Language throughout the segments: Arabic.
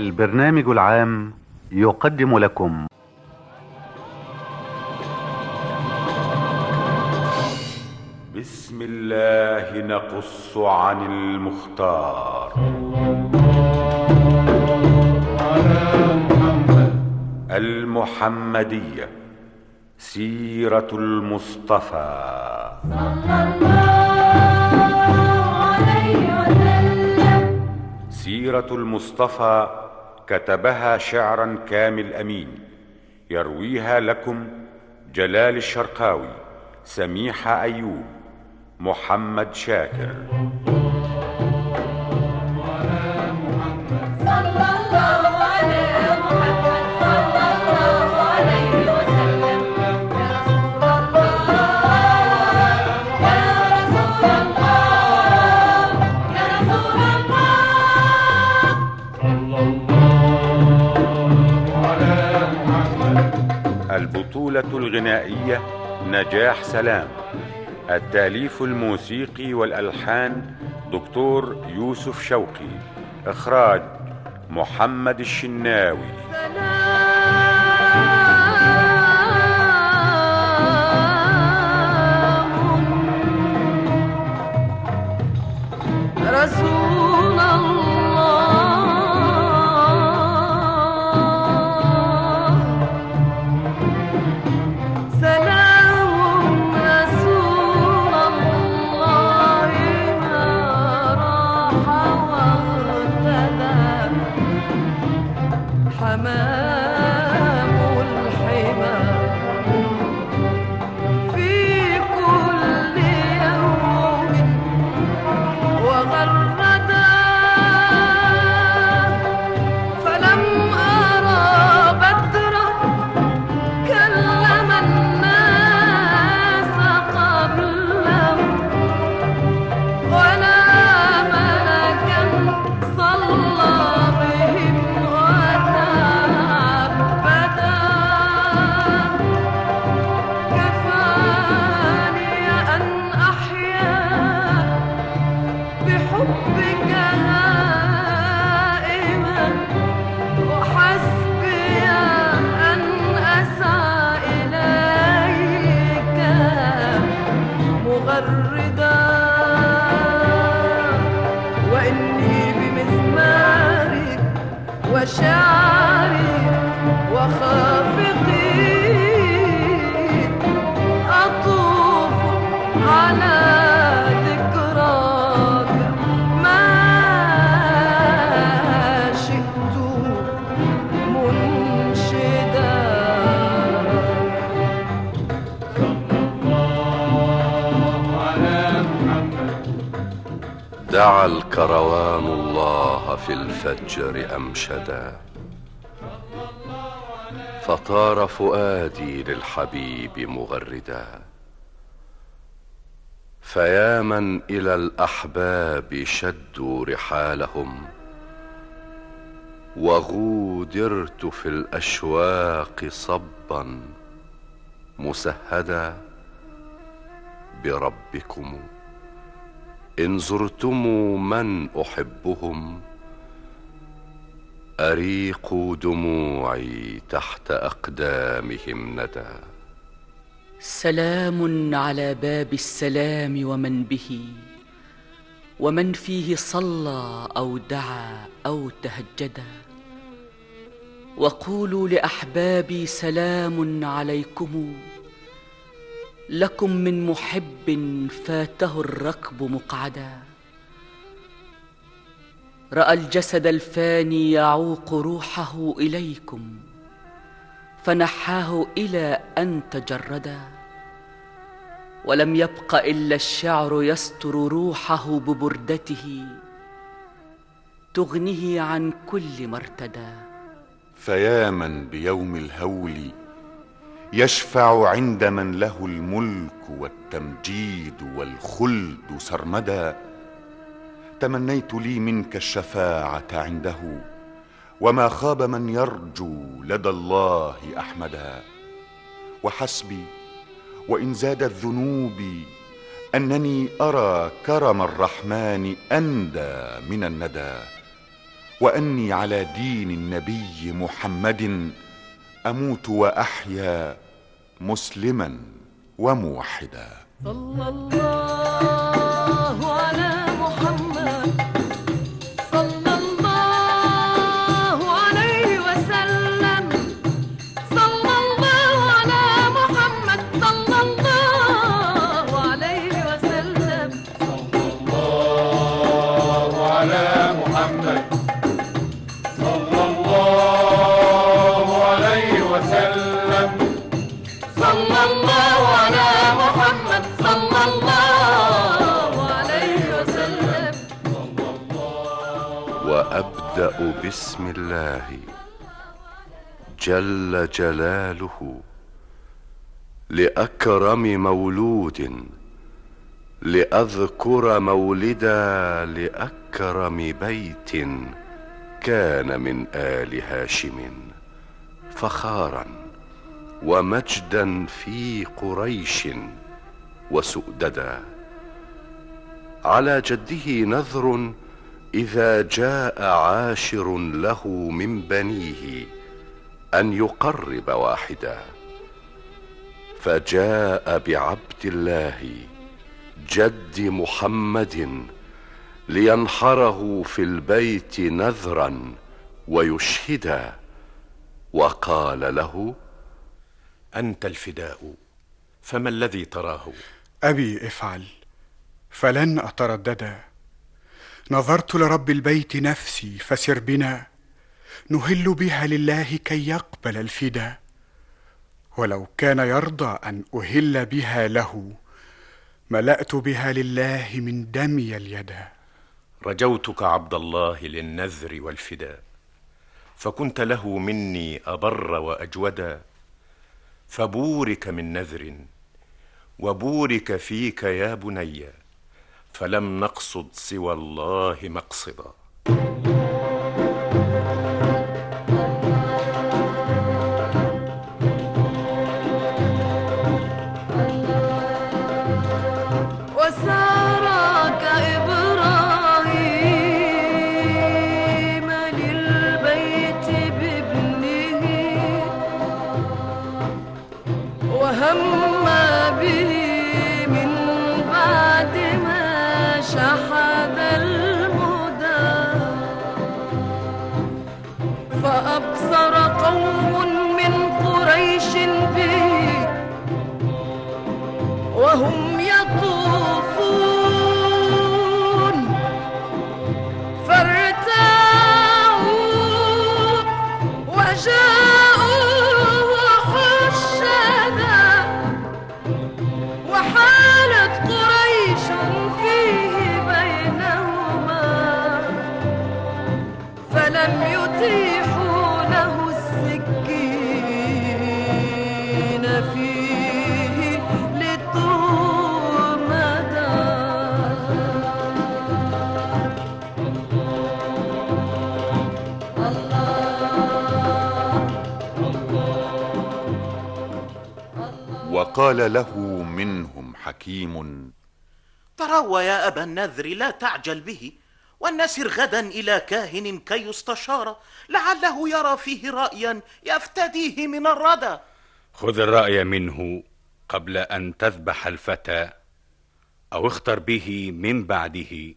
البرنامج العام يقدم لكم. بسم الله نقص عن المختار. المحمدية سيرة المصطفى. سيرة المصطفى كتبها شعرا كامل أمين يرويها لكم جلال الشرقاوي سميحة أيوب محمد شاكر. البطولة الغنائية نجاح سلام. التأليف الموسيقي والألحان دكتور يوسف شوقي. إخراج محمد الشناوي. دعا الكروان الله في الفجر أمشدا فطار فؤادي للحبيب مغردا. فيا من إلى الأحباب شدوا رحالهم وغودرت في الأشواق صبا مسهدا بربكم. إن زرتم من أحبهم أريقوا دموعي تحت أقدامهم ندى. سلام على باب السلام ومن به ومن فيه صلى أو دعا أو تهجدا وقولوا لأحبابي سلام عليكم لكم من محب فاته الركب مقعدا. رأى الجسد الفاني يعوق روحه إليكم فنحاه إلى أن تجردا. ولم يبق إلا الشعر يستر روحه ببردته تغنيه عن كل ما ارتدى. فيا من بيوم الهول يشفع عند من له الملك والتمجيد والخلد سرمدا. تمنيت لي منك الشفاعة عنده وما خاب من يرجو لدى الله أحمدا. وحسبي وإن زادت ذنوبي أنني أرى كرم الرحمن أندى من الندى. وأني على دين النبي محمد أموت وأحيا مسلما وموحدا. صلى الله بسم الله. جل جلاله. لأكرم مولود. لأذكر مولدا. لأكرم بيت. كان من آل هاشم فخارا. ومجدا في قريش وسؤددا. على جده نذر إذا جاء عاشر له من بنيه أن يقرب واحدا. فجاء بعبد الله جد محمد لينحره في البيت نذرا ويشهدا. وقال له أنت الفداء فما الذي تراه؟ أبي افعل فلن أترددا نظرت لرب البيت نفسي فسر بنا. نهل بها لله كي يقبل الفدا. ولو كان يرضى أن أهل بها له ملأت بها لله من دمي اليدا. رجوتك عبد الله للنذر والفداء فكنت له مني أبر وأجودا. فبورك من نذر وبورك فيك يا بني. فلم نقصد سوى الله مقصدا. وقال له منهم حكيم. تروى يا أبا النذر لا تعجل به ولنسر غدا إلى كاهن كي يستشار. لعله يرى فيه رأيا يفتديه من الردى. خذ الرأي منه قبل أن تذبح الفتى أو اختر به من بعده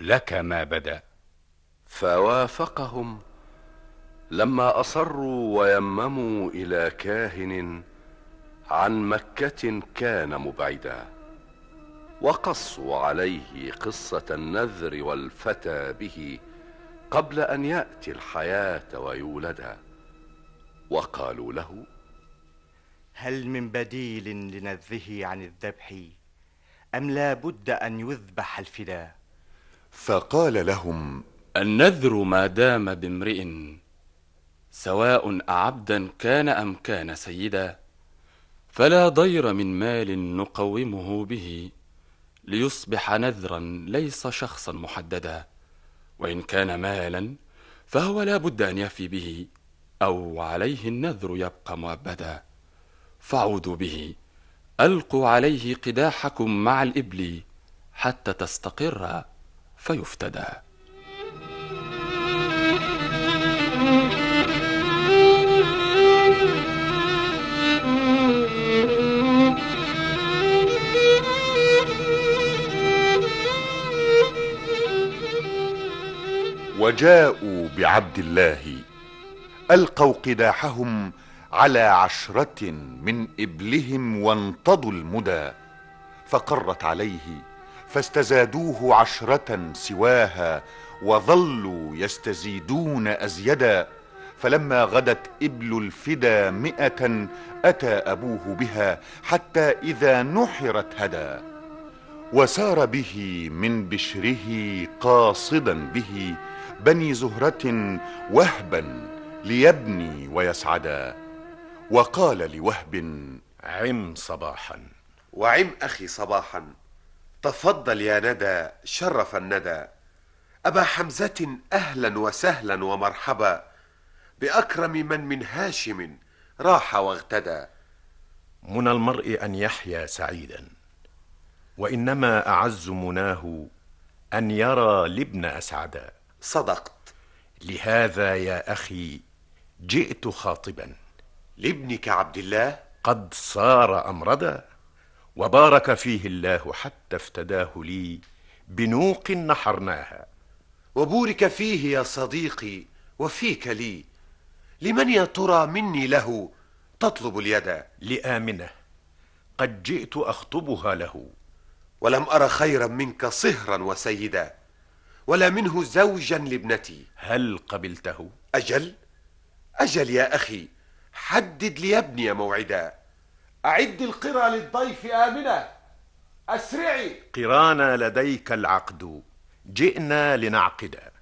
لك ما بدا. فوافقهم لما أصروا ويمموا إلى كاهن عن مكة كان مبعدا وقصوا عليه قصة النذر والفتى به قبل أن يأتي الحياة ويولدا. وقالوا له هل من بديل لنذه عن الذبح أم لا بد أن يذبح الفداء؟ فقال لهم النذر ما دام بامرئ سواء أعبدا كان أم كان سيدا. فلا ضير من مال نقومه به ليصبح نذرا ليس شخصا محددا وإن كان مالا فهو لا بد أن يفي به أو عليه النذر يبقى مؤبدا. فعودوا به ألقوا عليه قداحكم مع الإبل حتى تستقر فيفتدى. وجاءوا بعبد الله ألقوا قداحهم على عشرة من إبلهم وانتضوا المدى فقرت عليه فاستزادوه عشرة سواها وظلوا يستزيدون أزيدا فلما غدت إبل الفدا مئة أتى أبوه بها حتى إذا نحرت هدى وسار به من بشره قاصدا به بني زهرة وهبا ليبني ويسعدا وقال لوهب عم صباحا. وعم أخي صباحا تفضل يا ندى شرف الندى أبا حمزة أهلا وسهلا ومرحبا بأكرم من من هاشم راح واغتدى. من المرء أن يحيا سعيدا وإنما أعز مناه أن يرى الابن أسعدا. صدقت. لهذا يا أخي جئت خاطبا. لابنك عبد الله؟ قد صار أمردا وبارك فيه الله حتى افتداه لي بنوق نحرناها. وبورك فيه يا صديقي وفيك لي. لمن يا ترى مني له تطلب اليد؟ لآمنة قد جئت أخطبها له. ولم أر خيرا منك صهرا وسيدا. ولا منه زوجا لابنتي. هل قبلته؟ أجل؟ أجل يا أخي. حدد ليبني موعدا. أعد القرى للضيف آمنة. أسرعي. قرانا لديك العقد. جئنا لنعقدا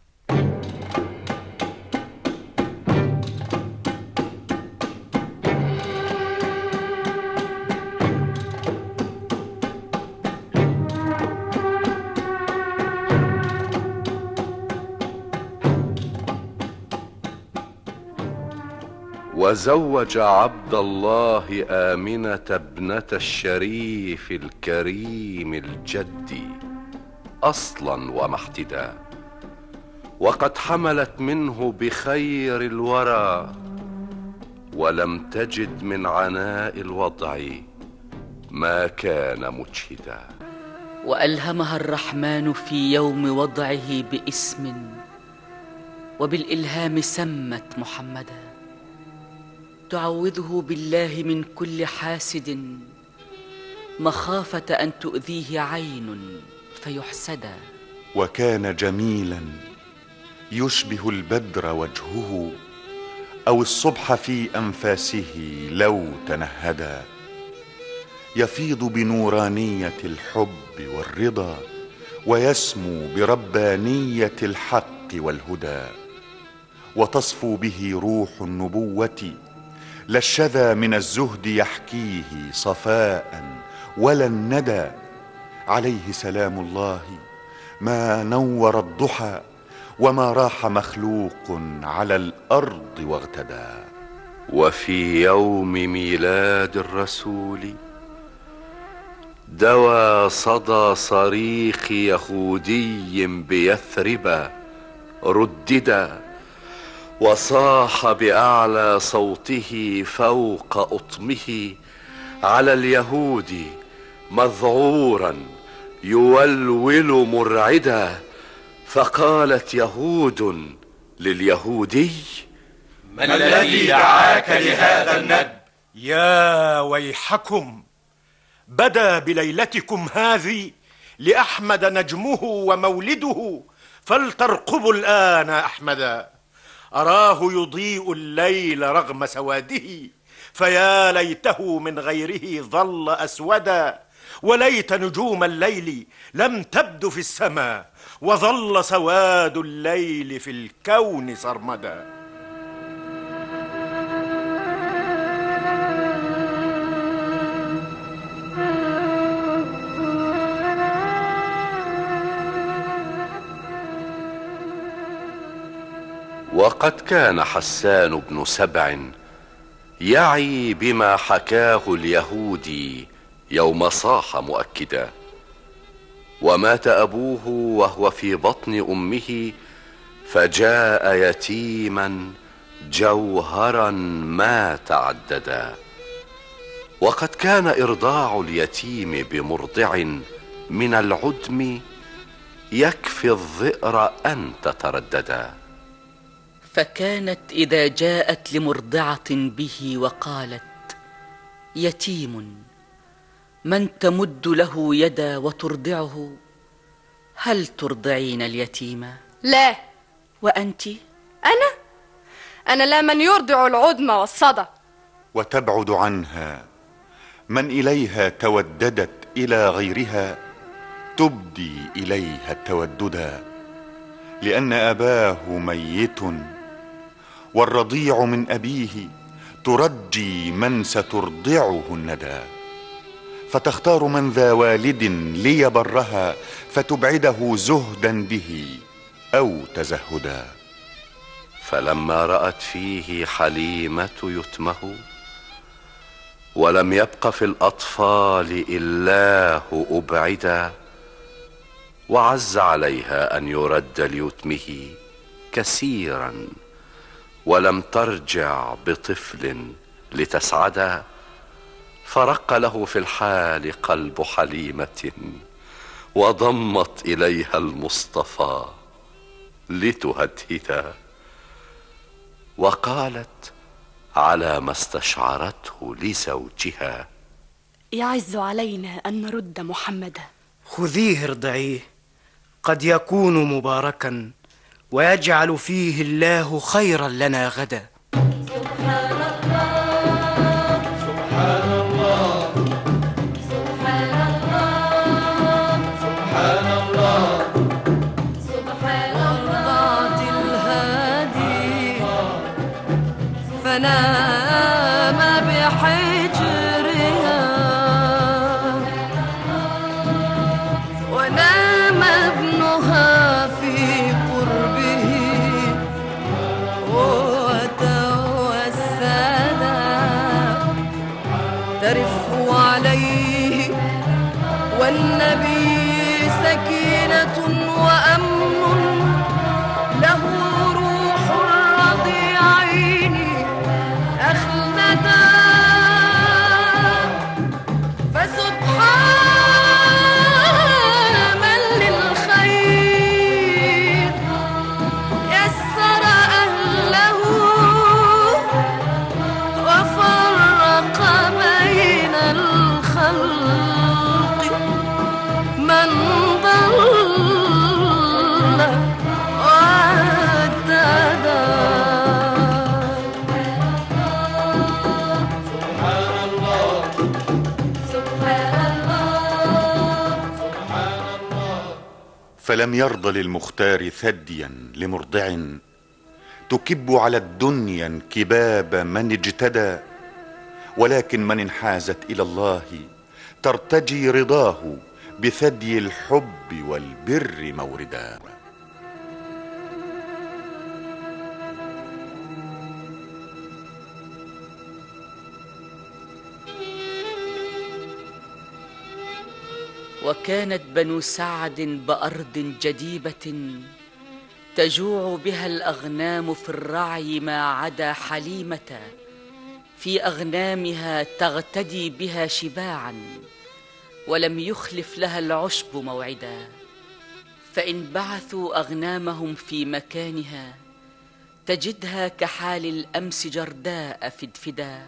وزوج عبد الله آمنة ابنة الشريف الكريم الجد أصلا ومحتدا وقد حملت منه بخير الورى ولم تجد من عناء الوضع ما كان مجهدا. وألهمها الرحمن في يوم وضعه باسم وبالإلهام سمت محمدا. تعوذه بالله من كل حاسد. مخافة أن تؤذيه عين فيحسدا وكان جميلا يشبه البدر وجهه أو الصبح في أنفاسه لو تنهدا. يفيض بنورانية الحب والرضا ويسمو بربانية الحق والهدى. وتصفو به روح النبوة لا من الزهد يحكيه صفاء ولا الندى عليه سلام الله. ما نور الضحى وما راح مخلوق على الأرض واغتدى. وفي يوم ميلاد الرسول دوى صدى صريخ يهودي بيثرب رددا وصاح بأعلى صوته فوق أطمه على اليهود مذعورا يولول مرعدا فقالت يهود لليهودي من الذي دعاك لهذا الند يا ويحكم بدا بليلتكم هذه لأحمد نجمه ومولده فلترقبوا الآن أحمدا. أراه يضيء الليل رغم سواده فيا ليته من غيره ظل أسودا. وليت نجوم الليل لم تبد في السماء وظل سواد الليل في الكون سرمدا. وقد كان حسان بن سبع يعي بما حكاه اليهودي يوم صاح مؤكدا. ومات أبوه وهو في بطن أمه فجاء يتيما جوهرا ما تعددا. وقد كان إرضاع اليتيم بمرضع من العدم يكفي الذئر أن تترددا. فكانت إذا جاءت لمرضعة به وقالت يتيم من تمد له يدا وترضعه؟ هل ترضعين اليتيم؟ لا. وأنت؟ أنا؟ أنا لا من يرضع العدم والصدى. وتبعد عنها. من إليها توددت إلى غيرها تبدي إليها التوددا لأن أباه ميت والرضيع من أبيه ترجي من سترضعه الندى. فتختار من ذا والد ليبرها فتبعده زهدا به أو تزهدا. فلما رأت فيه حليمة يتمه ولم يبق في الأطفال الا أبعدا. وعز عليها أن يرد ليتمه كثيرا. ولم ترجع بطفل لتسعدا فرق له في الحال قلب حليمة وضمت إليها المصطفى لتهدهدا وقالت على ما استشعرته لزوجها يعز علينا أن نرد محمدا خذيه ارضعيه قد يكون مباركا. ويجعل فيه الله خيرا لنا غدا. من ضل واهتدى فلم يرض للمختار ثديا لمرضع تكب على الدنيا انكباب من اجتدى ولكن من انحازت إلى الله ترتجي رضاه بثدي الحب والبر موردا. وكانت بنو سعد بأرض جديبة تجوع بها الأغنام في الرعي ما عدا حليمة في أغنامها تغتدي بها شباعا. ولم يخلف لها العشب موعدا فإن بعثوا أغنامهم في مكانها تجدها كحال الأمس جرداء فدفدا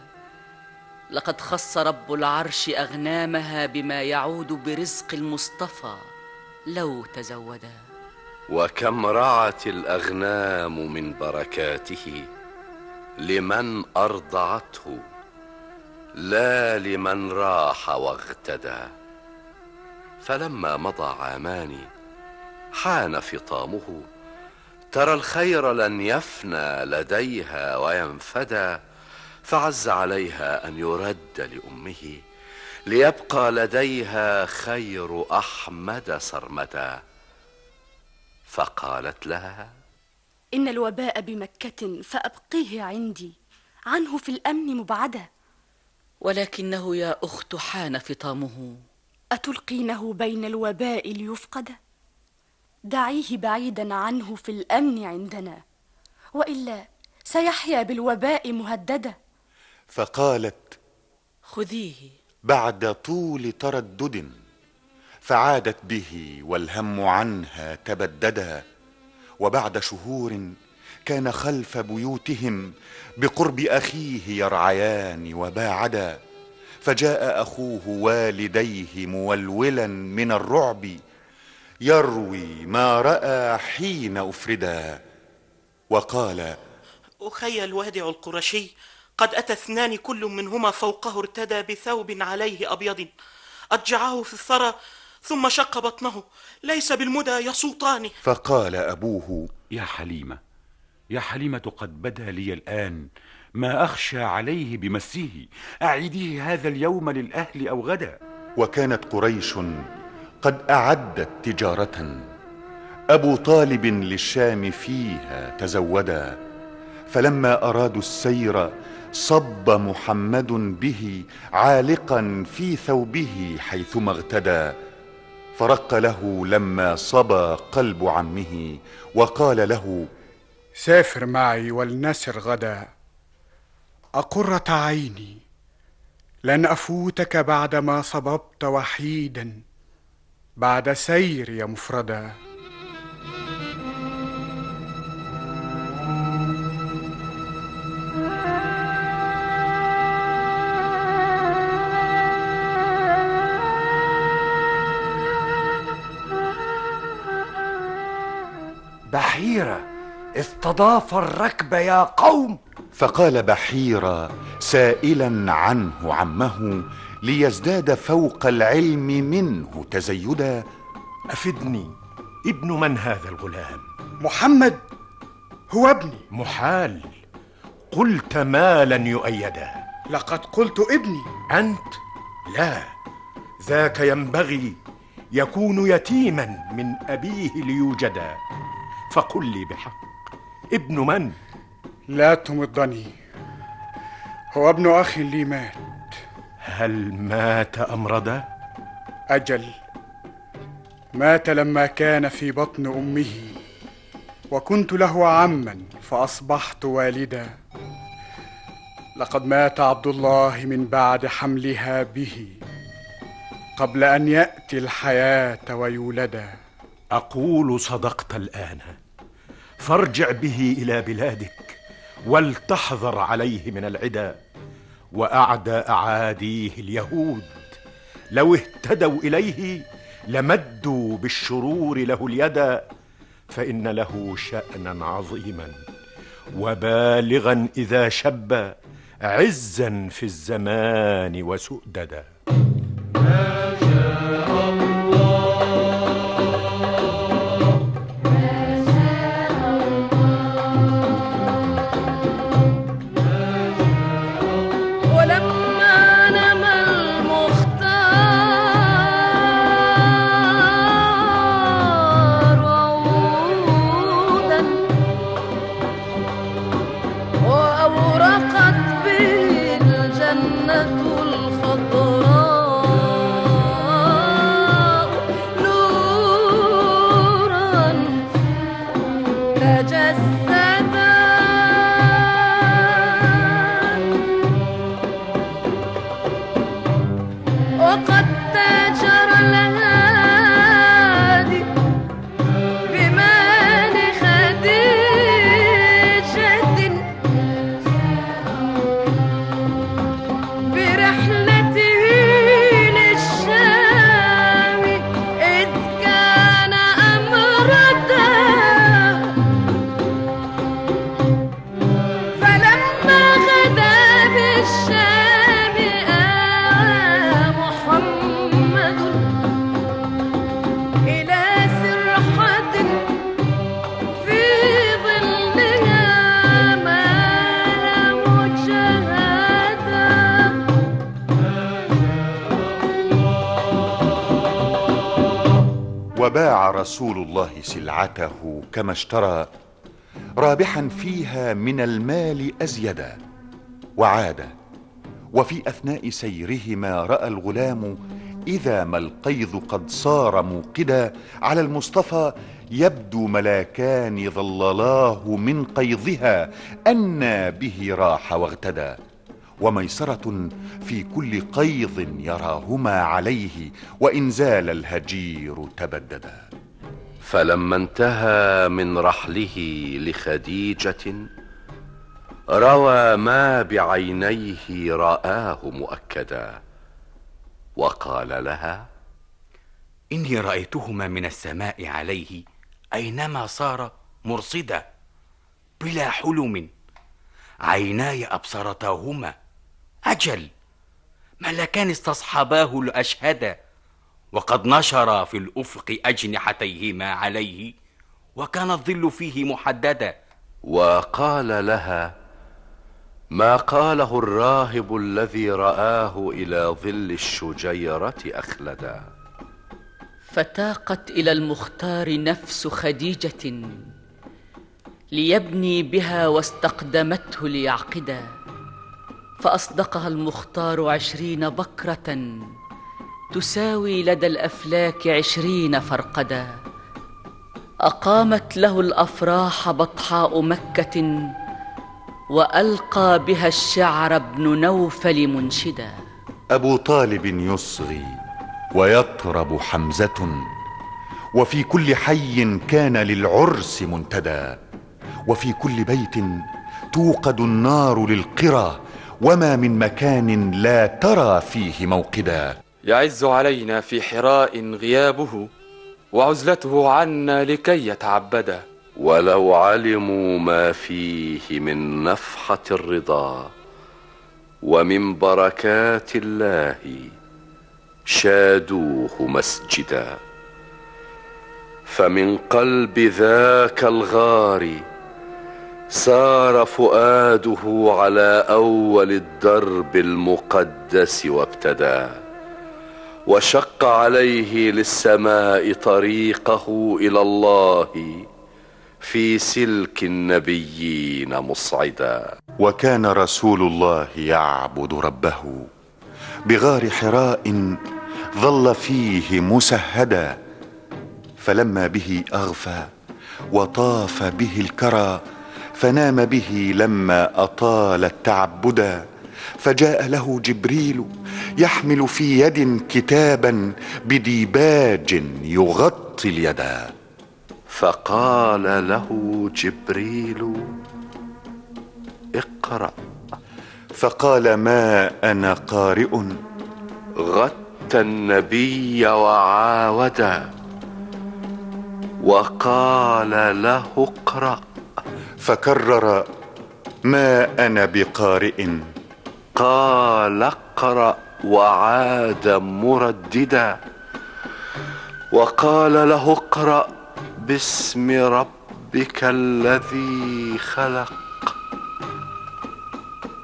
لقد خص رب العرش أغنامها بما يعود برزق المصطفى لو تزودا. وكم رعت الأغنام من بركاته لمن أرضعته لا لمن راح واغتدى فلما مضى عامان حان فطامه ترى الخير لن يفنى لديها وينفدى فعز عليها أن يرد لأمه ليبقى لديها خير أحمد سرمدا. فقالت لها إن الوباء بمكة فأبقيه عندي عنه في الأمن مبعدا. ولكنه يا أخت حان فطامه. أتلقينه بين الوباء ليفقد؟ دعيه بعيدا عنه في الأمن عندنا وإلا سيحيا بالوباء مهددا فقالت خذيه. بعد طول تردد فعادت به والهم عنها تبددا وبعد شهور كان خلف بيوتهم بقرب أخيه يرعيان وباعدا. فجاء أخوه والديه مولولا من الرعب يروي ما رأى حين أفردا. وقال أخي الوادع القرشي قد أتى اثنان كل منهما فوقه ارتدى بثوب عليه أبيض أضجعه في الثرى ثم شق بطنه ليس بالمدى يسوطانه فقال أبوه يا حليمة يا حليمة قد بدا لي الآن ما أخشى عليه بمسه أعيديه هذا اليوم للأهل أو غدا. وكانت قريش قد أعدت تجارة. أبو طالب للشام فيها تزودا. فلما أرادوا السير صب محمد به عالقا في ثوبه حيثما اغتدى فرق له لما صبا قلب عمه وقال له سافر معي ولنسر غدا. أقرة عيني لن أفوتك بعدما صببت وحيدا بعد سيري مفردا. بحيرة استضاف الركب يا قوم. فقال بحيرا سائلا عنه عمه ليزداد فوق العلم منه تزيدا أفدني ابن من هذا الغلام؟ محمد هو ابني. محال قلت مالا يؤيدا. لقد قلت ابني. أنت؟ لا ذاك ينبغي يكون يتيما من أبيه ليوجدا. فقل لي بحق ابن من؟ لا تمضني. هو ابن أخ لي مات. هل مات أم أجل. مات لما كان في بطن أمه. وكنت له عما فأصبحت والدا. لقد مات عبد الله من بعد حملها به. قبل أن يأتي الحياة ويولدا أقول صدقت الآن. فارجع به إلى بلادك. ولتحذر عليه من العدا. وأعدى أعاديه اليهود. لو اهتدوا إليه لمدوا بالشرور له اليد. فإن له شأنا عظيما. وبالغا إذا شب عزا في الزمان وسؤددا. سلعته كما اشترى رابحا فيها من المال أزيدا. وعاد وفي أثناء سيرهما رأى الغلام إذا ما القيظ قد صار موقدا على المصطفى يبدو ملاكان ظللاه من قيظها أنى به راح واغتدى وميسرة في كل قيض يراهما عليه وإن زال الهجير تبددا. فلما انتهى من رحله لخديجة روى ما بعينيه رآه مؤكدا وقال لها إني رأيتهما من السماء عليه أينما صار مرصدا بلا حلم. عيناي أبصرتاهما. أجل ملكان استصحباه الأشهدا وقد نشر في الأفق أجنحتيهما عليه وكان الظل فيه محددا. وقال لها ما قاله الراهب الذي رآه إلى ظل الشجيرة أخلدا؟ فتاقت إلى المختار نفس خديجة ليبني بها واستقدمته ليعقدا فأصدقها المختار عشرين بكرة تساوي لدى الأفلاك عشرين فرقدا. أقامت له الأفراح بطحاء مكة وألقى بها الشعر ابن نوفل منشدا. أبو طالب يصغي ويطرب حمزة وفي كل حي كان للعرس منتدى. وفي كل بيت توقد النار للقرى وما من مكان لا ترى فيه موقدا. يعز علينا في حراء غيابه وعزلته عنا لكي يتعبدا ولو علموا ما فيه من نفحة الرضا ومن بركات الله شادوه مسجدا. فمن قلب ذاك الغار سار فؤاده على أول الدرب المقدس وابتدى. وشق عليه للسماء طريقه إلى الله في سلك النبيين مصعدا. وكان رسول الله يعبد ربه بغار حراء ظل فيه مسهدا فلما به أغفى وطاف به الكرى فنام به لما أطال التعبدا. فجاء له جبريل يحمل في يد كتابا بديباج يغطي اليدا فقال له جبريل اقرأ. فقال ما أنا قارئ. غطى النبي وعاودا وقال له اقرأ. فكرر ما أنا بقارئ. قال اقرأ وعاد مرددا. وقال له اقرأ باسم ربك الذي خلق.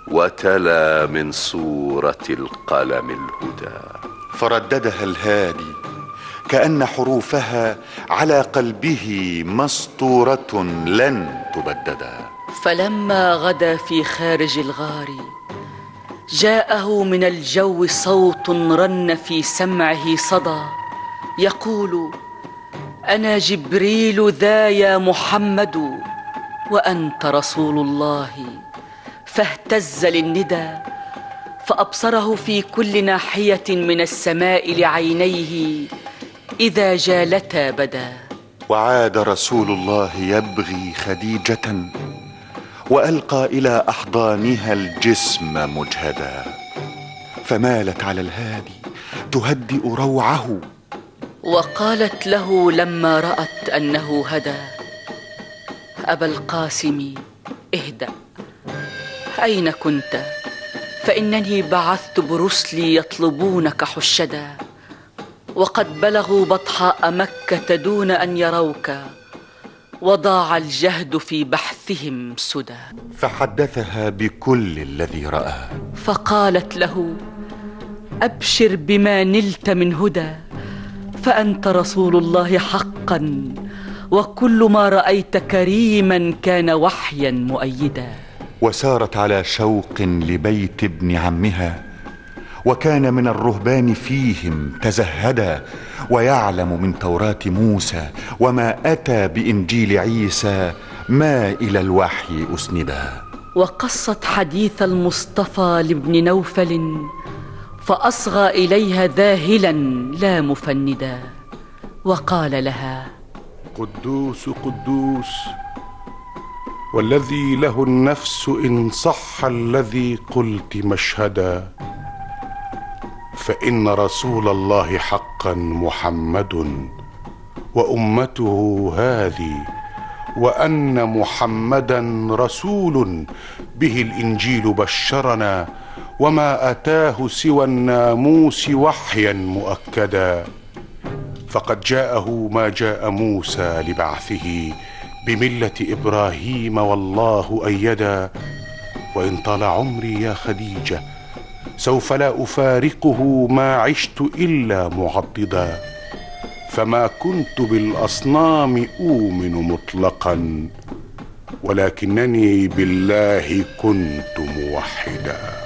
وتلا من سوره القلم الهدى. فرددها الهادي كأن حروفها على قلبه مسطورة لن تبددا. فلما غدا في خارج الغار جاءه من الجو صوت رن في سمعه صدى. يقول أنا جبريل ذا يا محمد وأنت رسول الله. فاهتز للندى فأبصره في كل ناحية من السماء لعينيه إذا جالتا بدا. وعاد رسول الله يبغي خديجة. وألقى إلى أحضانها الجسم مجهدا فمالت على الهادي تهدئ روعه. وقالت له لما رأت أنه هدى أبا القاسم اهدأ. أين كنت؟ فإنني بعثت برسلي يطلبونك حشدا وقد بلغوا بطحاء مكة دون أن يروك. وضاع الجهد في بحثهم سدى. فحدثها بكل الذي راه فقالت له أبشر بما نلت من هدى فأنت رسول الله حقا وكل ما رأيت كريما كان وحيا مؤيدا. وسارت على شوق لبيت ابن عمها وكان من الرهبان فيهم تزهدا ويعلم من توراه موسى وما أتى بإنجيل عيسى ما إلى الوحي أسندا. وقصت حديث المصطفى لابن نوفل فأصغى إليها ذاهلا لا مفندا وقال لها قدوس قدوس والذي له النفس إن صح الذي قلت مشهدا. فإن رسول الله حقا محمد وأمته هذه وأن محمدا رسول به الإنجيل بشرنا وما أتاه سوى الناموس وحيا مؤكدا. فقد جاءه ما جاء موسى لبعثه بملة إبراهيم والله أيدا. وإن طال عمري يا خديجة سوف لا أفارقه ما عشت إلا معضدا فما كنت بالأصنام أؤمن مطلقا ولكنني بالله كنت موحدا.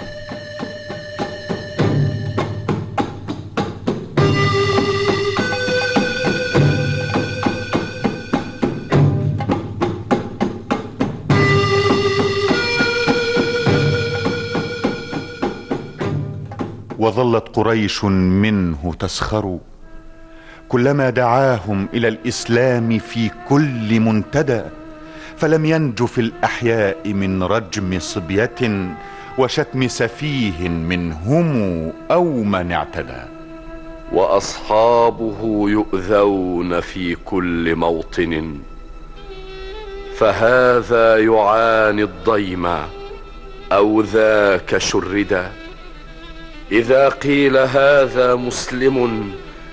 وظلت قريش منه تسخر كلما دعاهم إلى الإسلام في كل منتدى فلم ينج في الأحياء من رجم صبية وشتم سفيه منهم أو من اعتدى. وأصحابه يؤذون في كل موطن. فهذا يعاني الضيم أو ذاك شردا. إذا قيل هذا مسلم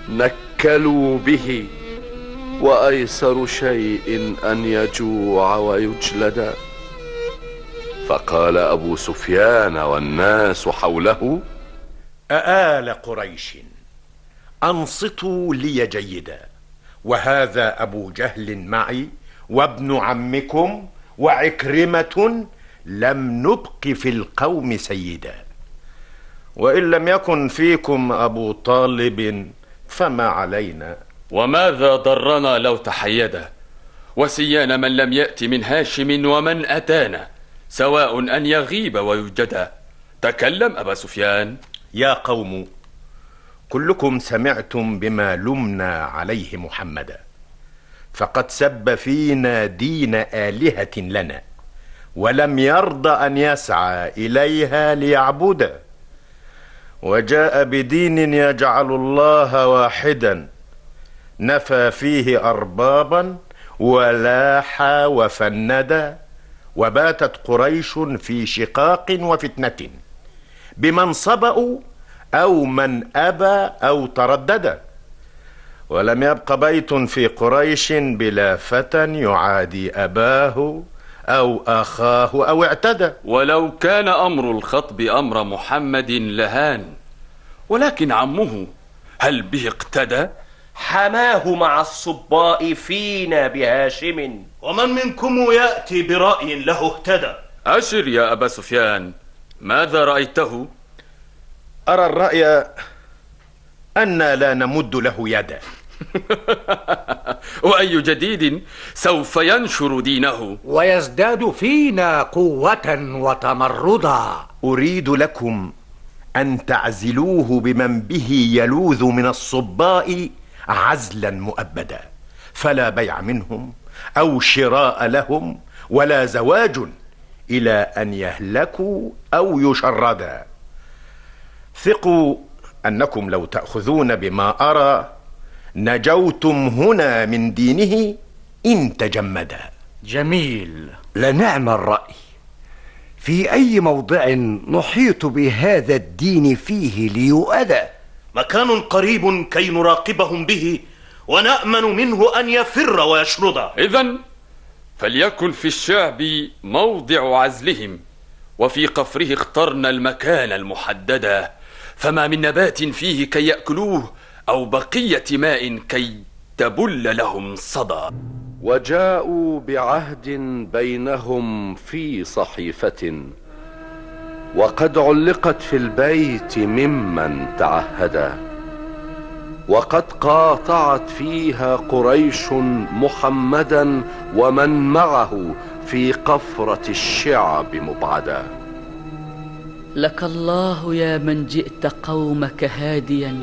نكلوا به وأيسر شيء أن يجوع ويجلد. فقال أبو سفيان والناس حوله أآل قريش أنصتوا لي جيدا وهذا أبو جهل معي وابن عمكم وعكرمة لم نبق في القوم سيدا. وإن لم يكن فيكم أبو طالب فما علينا؟ وماذا ضرنا لو تحيدا؟ وسيان من لم يأت من هاشم ومن أتانا سواء أن يغيب ويوجدا. تكلم أبا سفيان. يا قوم كلكم سمعتم بما لمنا عليه محمدا. فقد سب فينا دين آلهة لنا ولم يرضى أن يسعى إليها ليعبدا. وجاء بدين يجعل الله واحدا. نفى فيه أربابا ولاح وفندا وباتت قريش في شقاق وفتنة. بمن صبأوا أو من أبى أو تردد. ولم يبق بيت في قريش بلا فتى يعادي أباه. أو أخاه أو اعتدى. ولو كان أمر الخطب أمر محمد لهان ولكن عمه هل به اقتدى؟ حماه مع الصباء فينا بهاشم. ومن منكم يأتي برأي له اهتدى. أشر يا أبا سفيان ماذا رأيته؟ أرى الرأي أن لا نمد له يدا. وأي جديد سوف ينشر دينه. ويزداد فينا قوة وتمردا. أريد لكم أن تعزلوه بمن به يلوذ من الصباء عزلا مؤبدا. فلا بيع منهم أو شراء لهم ولا زواج إلى أن يهلكوا أو يشردا. ثقوا أنكم لو تأخذون بما أرى نجوتم هنا من دينه إن تجمدا. جميل. لنعم الرأي. في أي موضع نحيط بهذا الدين فيه ليؤدى مكان قريب كي نراقبهم به ونأمن منه أن يفر ويشرد. إذا فليكن في الشعب موضع عزلهم وفي قفره اخترنا المكان المحددا فما من نبات فيه كي يأكلوه أو بقية ماء كي تبل لهم صدى. وجاءوا بعهد بينهم في صحيفة. وقد علقت في البيت ممن تعهدا وقد قاطعت فيها قريش محمدا ومن معه في قفرة الشعب مبعدا. لك الله يا من جئت قومك هاديا.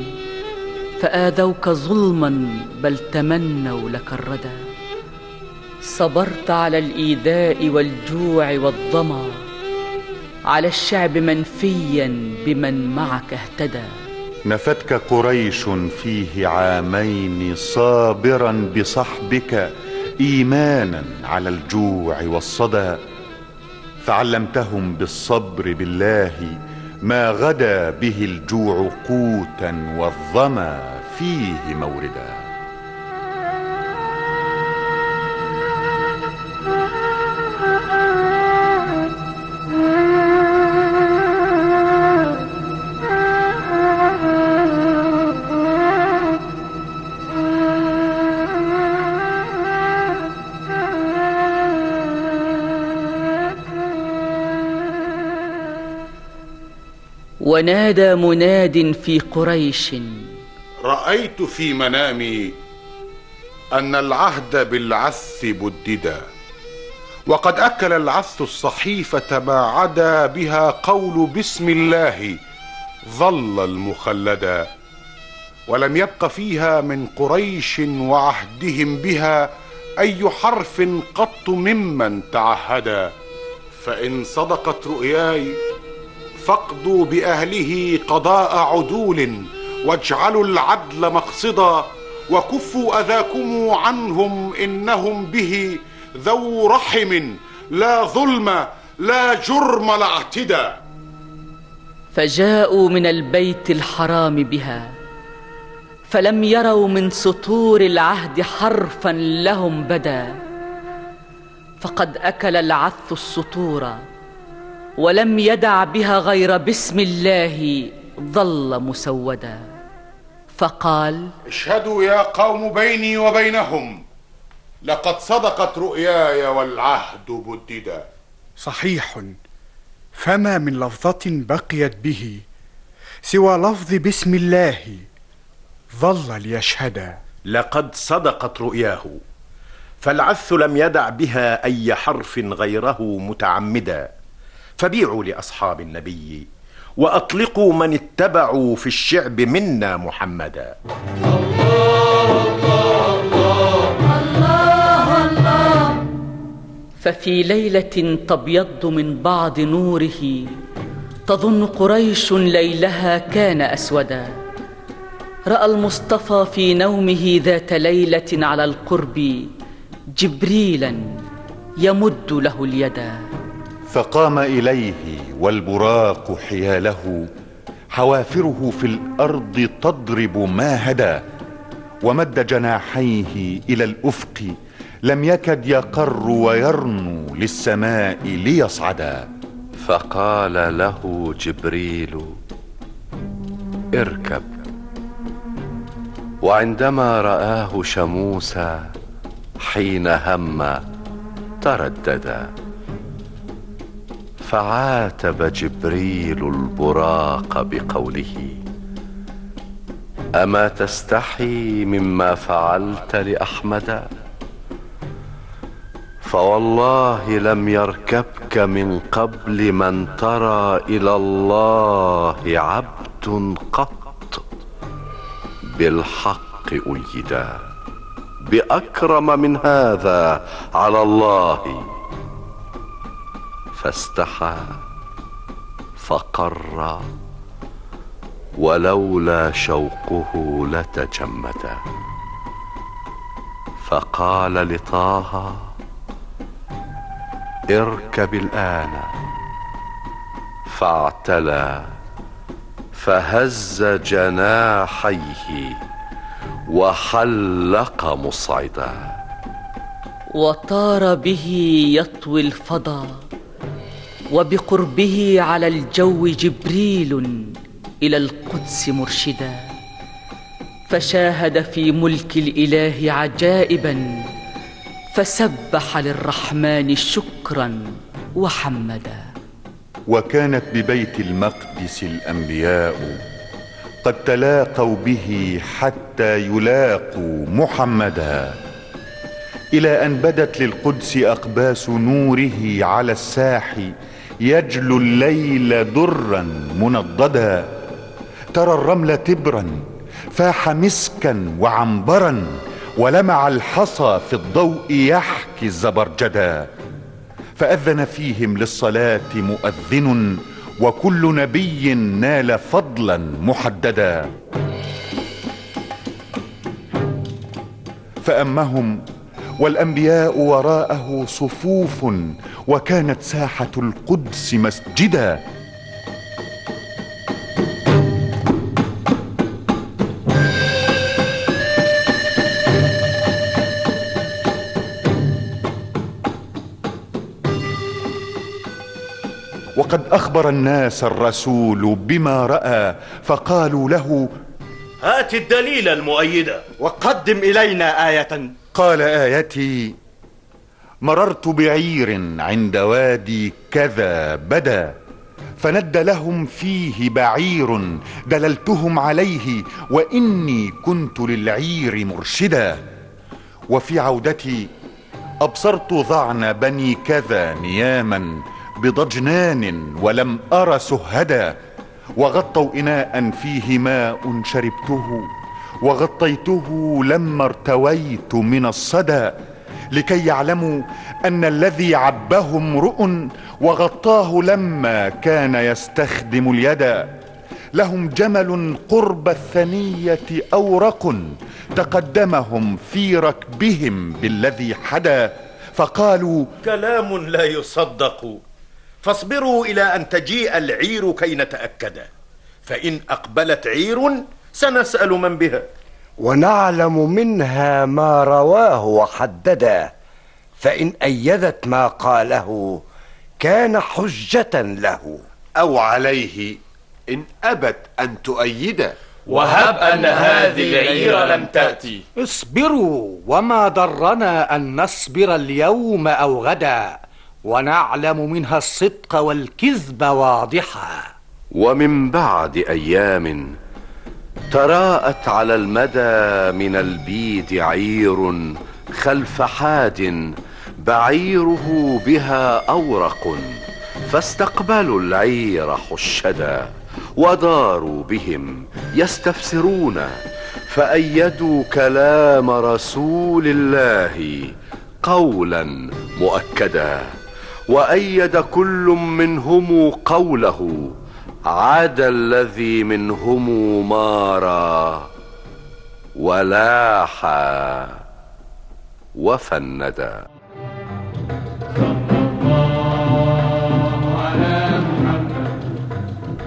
فآذوك ظلما بل تمنوا لك الردى. صبرت على الإيذاء والجوع والظما على الشعب منفيا بمن معك اهتدى. نفتك قريش فيه عامين صابرا بصحبك إيمانا على الجوع والصدى. فعلمتهم بالصبر بالله ما غدا به الجوع قوتا والظما فيه موردا. ونادى مناد في قريش. رأيت في منامي أن العهد بالعث بددا وقد أكل العث الصحيفة ما عدا بها قول بسم الله ظل المخلدا ولم يبق فيها من قريش وعهدهم بها أي حرف قط ممن تعهدا فإن صدقت رؤياي فاقضوا بأهله قضاء عدول واجعلوا العدل مقصدا وكفوا أذاكم عنهم إنهم به ذو رحم لا ظلم لا جرم لا اعتدى. فجاءوا من البيت الحرام بها فلم يروا من سطور العهد حرفا لهم بدا فقد أكل العث السطور. ولم يدع بها غير بسم الله ظل مسودا. فقال اشهدوا يا قوم بيني وبينهم لقد صدقت رؤياي والعهد بددا. صحيح فما من لفظة بقيت به سوى لفظ بسم الله ظل ليشهدا. لقد صدقت رؤياه فالعث لم يدع بها أي حرف غيره متعمدا. فبيعوا لأصحاب النبي وأطلقوا من اتبعوا في الشعب منا محمدا. ففي ليلة تبيض من بعض نوره تظن قريش ليلها كان أسودا. رأى المصطفى في نومه ذات ليلة على القرب جبريلا يمد له اليدا فقام إليه والبراق حياله. حوافره في الأرض تضرب ما هدى. ومد جناحيه إلى الأفق. لم يكد يقر ويرنو للسماء ليصعدا. فقال له جبريل اركب. وعندما رآه شموسا حين هم ترددا. فعاتب جبريل البراق بقوله أما تستحي مما فعلت لأحمد؟ فوالله لم يركبك من قبل من ترى إلى الله عبد قط. بالحق أيدا بأكرم من هذا على الله فاستحى فقر ولولا شوقه لتجمدا فقال لطه اركب الآن. فاعتلى فهز جناحيه وحلق مصعدا. وطار به يطوي الفضا. وبقربه على الجو جبريل إلى القدس مرشدا فشاهد في ملك الإله عجائبا فسبح للرحمن شكرا وحمدا. وكانت ببيت المقدس الأنبياء قد تلاقوا به حتى يلاقوا محمدا إلى أن بدت للقدس أقباس نوره على الساح يجلو الليل درا منضدا ترى الرمل تبرا فاح مسكا وعنبرا ولمع الحصى في الضوء يحكي الزبرجدا فأذن فيهم للصلاة مؤذن وكل نبي نال فضلا محددا. فأمهم والأنبياء وراءه صفوف وكانت ساحة القدس مسجدا. وقد أخبر الناس الرسول بما رأى فقالوا له هات الدليل المؤيدة وقدم إلينا آية. قال آيتي مررت بعير عند وادي كذا بدا فند لهم فيه بعير دللتهم عليه وإني كنت للعير مرشدا. وفي عودتي أبصرت ضعن بني كذا نياما بضجنان ولم أر سهدا وغطوا إناء فيه ماء شربته. وغطيته لما ارتويت من الصدى لكي يعلموا أن الذي عبه امرؤ وغطاه لما كان يستخدم اليد. لهم جمل قرب الثنية أورق تقدمهم في ركبهم بالذي حدا. فقالوا كلام لا يصدق. فاصبروا إلى أن تجيء العير كي نتأكد. فإن أقبلت عير سنسأل من بها. ونعلم منها ما رواه وحددا فإن أيدت ما قاله كان حجة له. أو عليه إن أبت أن تؤيده. وهب أن هذه العير لم تأتي. اصبروا وما ضرنا أن نصبر اليوم أو غدا ونعلم منها الصدق والكذب واضحا. ومن بعد أيام تراءت على المدى من البيد عير خلف حاد بعيره بها أورق فاستقبلوا العير حشدا وداروا بهم يستفسرون فأيدوا كلام رسول الله قولا مؤكدا وأيد كل منهم قوله عدا الذي منهم مارا ولاحا وفندا.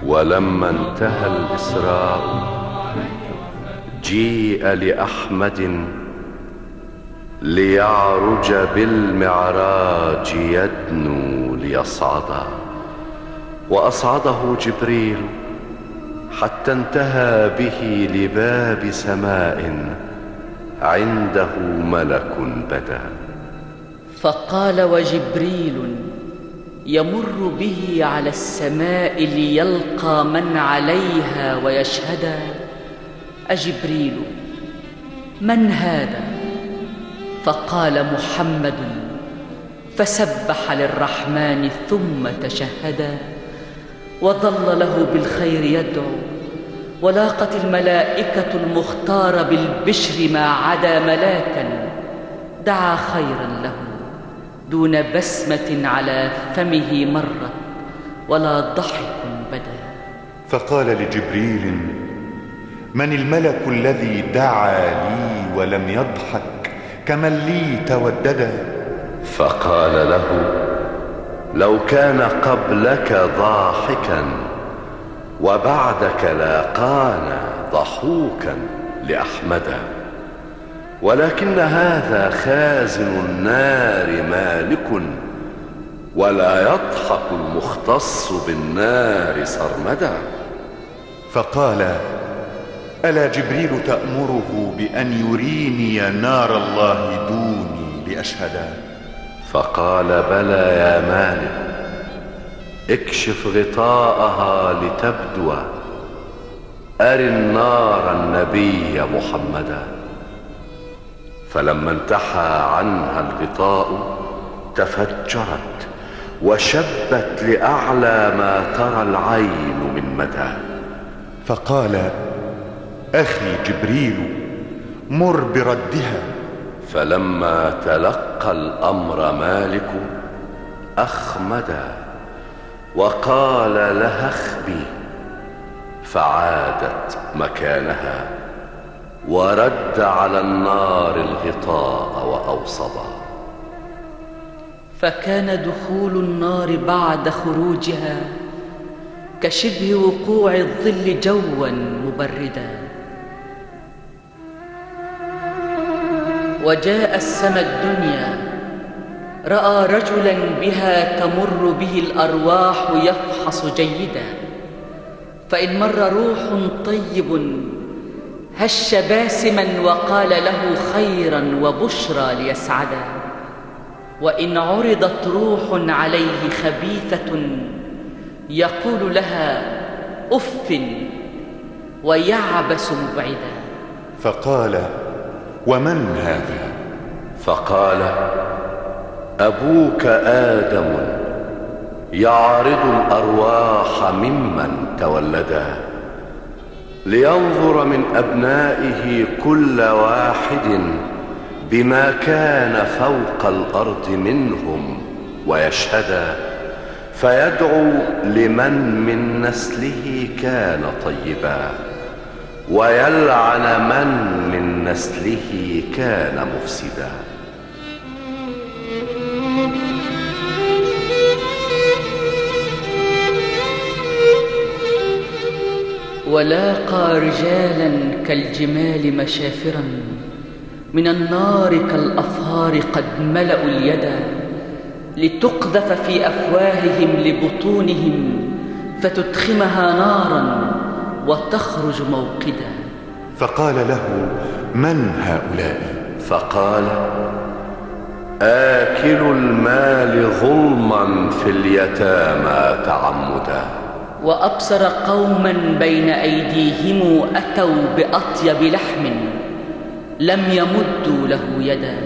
ولما انتهى الإسراء جيء لأحمد ليعرج بالمعراج يدنو ليصعدا. وأصعده جبريل حتى انتهى به لباب سماء عنده ملك بدا. فقال وجبريل يمر به على السماء ليلقى من عليها ويشهدا أجبريل من هذا؟ فقال محمد فسبح للرحمن ثم تشهدا وظل له بالخير يدعو. ولاقت الملائكة المختار بالبشر ما عدا ملاكا دعا خيرا له دون بسمة على فمه مرت ولا ضحك بدا. فقال لجبريل من الملك الذي دعا لي ولم يضحك كمن لي توددا فقال له لو كان قبلك ضاحكا وبعدك لاقانا ضحوكا لاحمدا ولكن هذا خازن النار مالك ولا يضحك المختص بالنار سرمدا. فقال ألا جبريل تأمره بأن يريني نار الله دوني لاشهدا فقال بلى يا مالك اكشف غطاءها لتبدو. أر النار النبي محمدا. فلما انتحى عنها الغطاء تفجرت وشبت لأعلى ما ترى العين من مدى. فقال أخي جبريل مر بردها. فلما تلقى الأمر مالك اخمدا وقال لها اخبي. فعادت مكانها ورد على النار الغطاء واوصبا فكان دخول النار بعد خروجها كشبه وقوع الظل جوا مبردا. وجاء السما الدنيا. رأى رجلا بها تمر به الأرواح يفحص جيدا. فإن مر روح طيب هش باسما وقال له خيرا وبشرى ليسعدا. وإن عرضت روح عليه خبيثة يقول لها أف ويعبس مبعدا فقال ومن هذا؟ فقال أبوك آدم يعرض الأرواح ممن تولدا لينظر من أبنائه كل واحد بما كان فوق الأرض منهم ويشهدا فيدعو لمن من نسله كان طيبا. ويلعن من من نسله كان مفسدا. ولاقى رجالا كالجمال مشافرا من النار كالأفهار قد ملأوا اليدا لتقذف في أفواههم لبطونهم فتدخمها نارا وتخرج موقدا. فقال له من هؤلاء؟ فقال آكل المال ظلما في اليتامى تعمدا. وأبصر قوما بين أيديهم أتوا بأطيب لحم لم يمدوا له يدا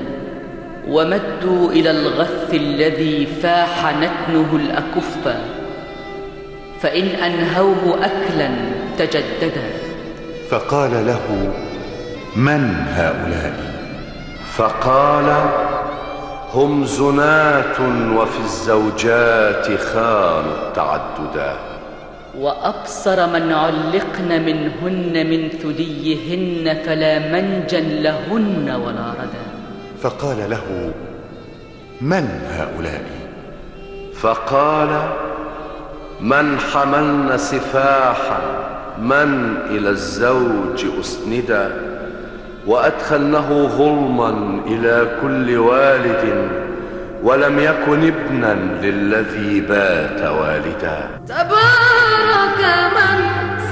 ومدوا إلى الغث الذي فاح نتنه الاكف فإن أنهوه اكلا تجددا فقال له من هؤلاء؟ فقال هم زنات وفي الزوجات خانوا التعددا وأبصر من علقن منهن من ثديهن فلا منجا لهن ولا ردا فقال له من هؤلاء؟ فقال من حملن سفاحا من إلى الزوج أسندا وأدخلنه ظلما إلى كل والد ولم يكن ابنا للذي بات والدا. تبارك من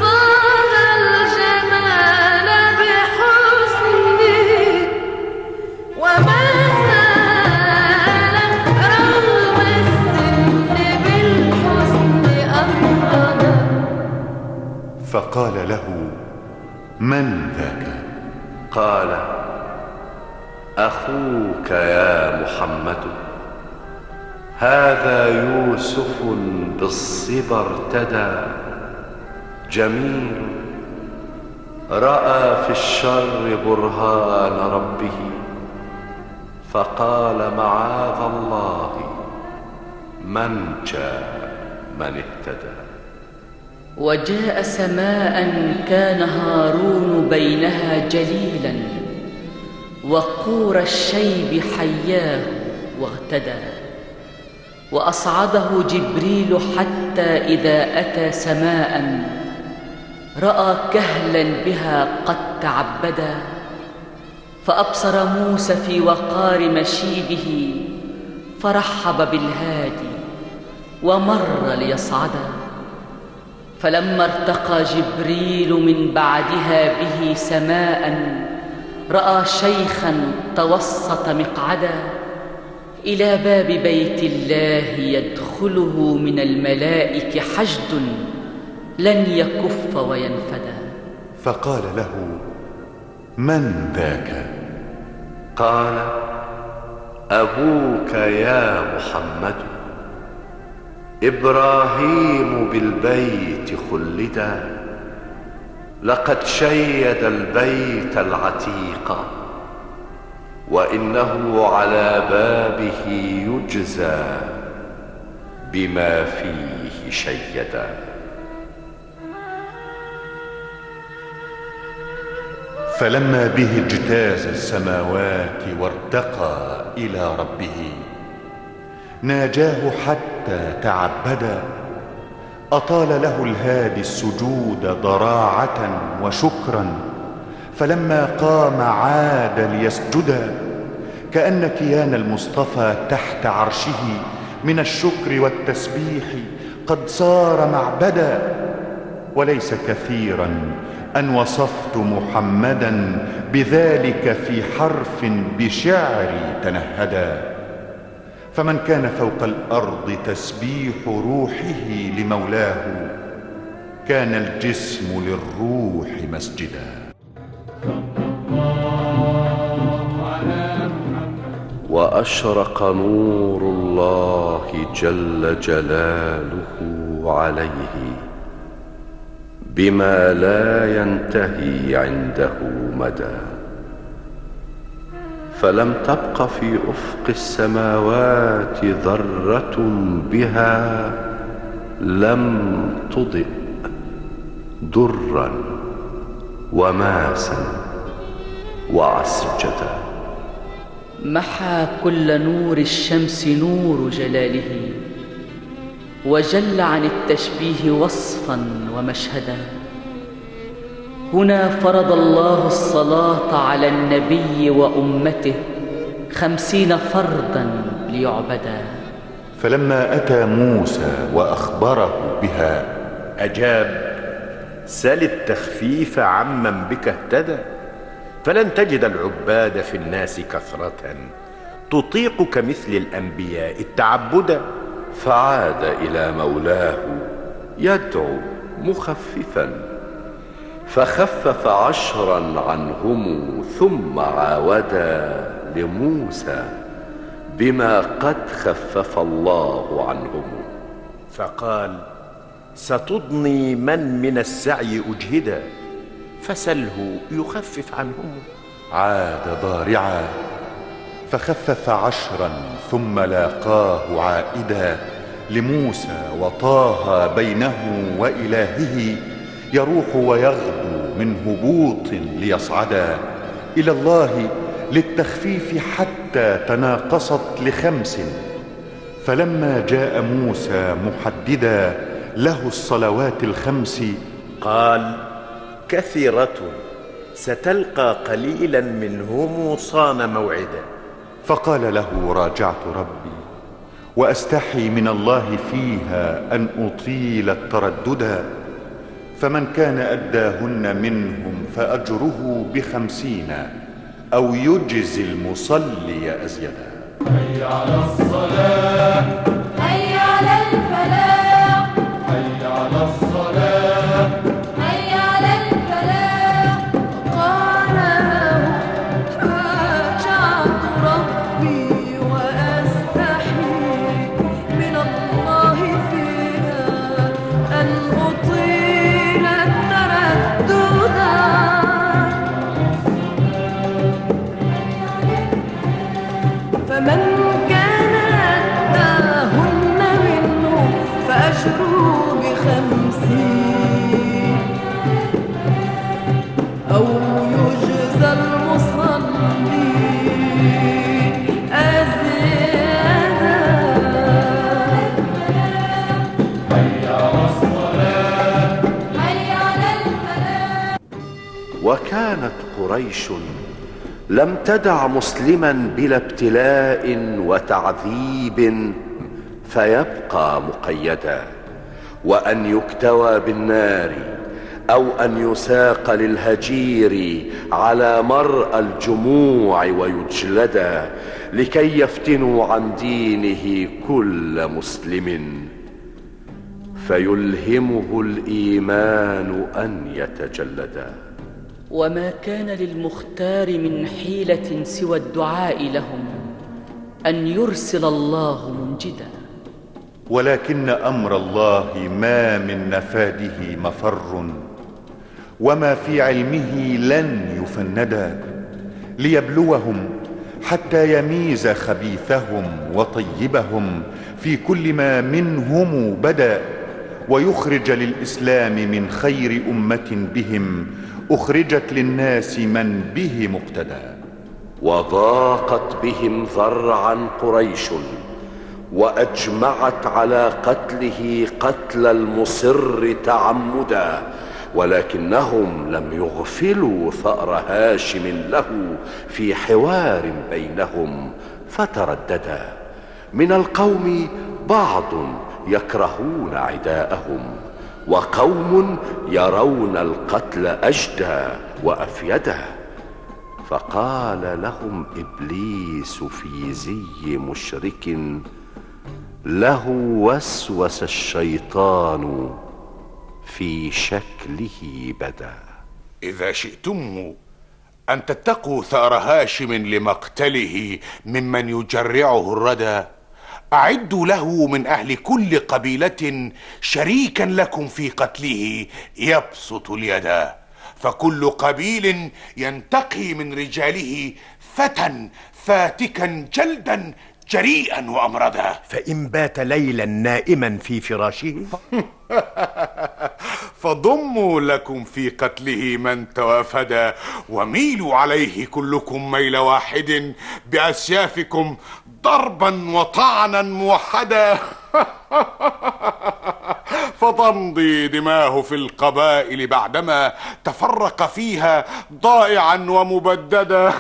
صاغ الجمال بحسنه. وما فقال له من ذاك؟ قال أخوك يا محمد هذا يوسف بالصبا ارتدى جميل رأى في الشر برهان ربه فقال معاذ الله من جاء؟ من اهتدى؟ وجاء سماء كان هارون بينها جليلا وقور الشيب حياه واغتدى. وأصعده جبريل حتى إذا أتى سماء رأى كهلا بها قد تعبدا. فأبصر موسى في وقار مشيبه فرحب بالهادي ومر ليصعدا. فلما ارتقى جبريل من بعدها به سماء رأى شيخا توسط مقعدا إلى باب بيت الله يدخله من الملائك حشد لن يكف وينفدا. فقال له من ذاك؟ قال أبوك يا محمد. إبراهيم بالبيت خلدا لقد شيد البيت العتيق وإنه على بابه يجزى بما فيه شيدا. فلما به اجتاز السماوات وارتقى إلى ربه ناجاه حتى تعبدا. أطال له الهادي السجود ضراعة وشكرا. فلما قام عاد ليسجدا. كأن كيان المصطفى تحت عرشه من الشكر والتسبيح قد صار معبدا. وليس كثيرا أن وصفت محمدا بذلك في حرف بشعري تنهدا. فمن كان فوق الأرض تسبيح روحه لمولاه كان الجسم للروح مسجدا. وأشرق نور الله جل جلاله عليه بما لا ينتهي عنده مدى. فلم تبق في أفق السماوات ذرة بها لم تضئ درا وماسا وعسجدا. محى كل نور الشمس نور جلاله وجل عن التشبيه وصفا ومشهدا. هنا فرض الله الصلاة على النبي وأمته خمسين فرضا ليعبدا. فلما أتى موسى وأخبره بها أجاب سل التخفيف عمن بك اهتدى فلن تجد العباد في الناس كثرة. تطيق كمثل الأنبياء التعبدا فعاد إلى مولاه يدعو مخففا. فخفف عشرا عنهم ثم عاودا لموسى بما قد خفف الله عنهم. فقال ستضني من من السعي اجهدا فسله يخفف عنهم. عاد ضارعا فخفف عشرا ثم لاقاه عائدا لموسى وطاها بينه وإلهه يروح ويغدو من هبوط ليصعدا إلى الله للتخفيف حتى تناقصت لخمس. فلما جاء موسى محددا له الصلوات الخمس قال كثيرة ستلقى قليلا منهم صان موعدا. فقال له راجعت ربي وأستحي من الله فيها أن أطيل الترددا فمن كان أداهن منهم فأجره بخمسين أو يجزي المصلي أزيدا. حي على الصلاة. حي على الفلاح. حي على الصلاة. قريش لم تدع مسلما بلا ابتلاء وتعذيب فيبقى مقيدا وأن يكتوى بالنار أو أن يساق للهجير على مرأى الجموع ويجلدا لكي يفتنوا عن دينه كل مسلم فيلهمه الإيمان أن يتجلدا وما كان للمختار من حيلة سوى الدعاء لهم أن يرسل الله منجدا. ولكن أمر الله ما من نفاده مفر وما في علمه لن يفندا ليبلوهم حتى يميز خبيثهم وطيبهم في كل ما منهم بدا ويخرج للإسلام من خير أمة بهم أخرجت للناس من به مقتدى. وضاقت بهم ذرعا قريش وأجمعت على قتله قتل المصر تعمدا ولكنهم لم يغفلوا ثأر هاشم له في حوار بينهم فترددا. من القوم بعض يكرهون عداءهم. وقوم يرون القتل أجدى وافيدا فقال لهم إبليس في زي مشرك له وسوس الشيطان في شكله بدا. إذا شئتم أن تتقوا ثأر هاشم لمقتله ممن يجرعه الردى. أعدوا له من أهل كل قبيلة شريكا لكم في قتله يبسط اليدا فكل قبيل ينتقي من رجاله فتى فاتكا جلدا جريئا وأمردا فإن بات ليلا نائما في فراشه. فضموا لكم في قتله من توافدا وميلوا عليه كلكم ميل واحد بأسيافكم ضربا وطعنا موحدا. فتمضي دماه في القبائل بعدما تفرق فيها ضائعا ومبددا.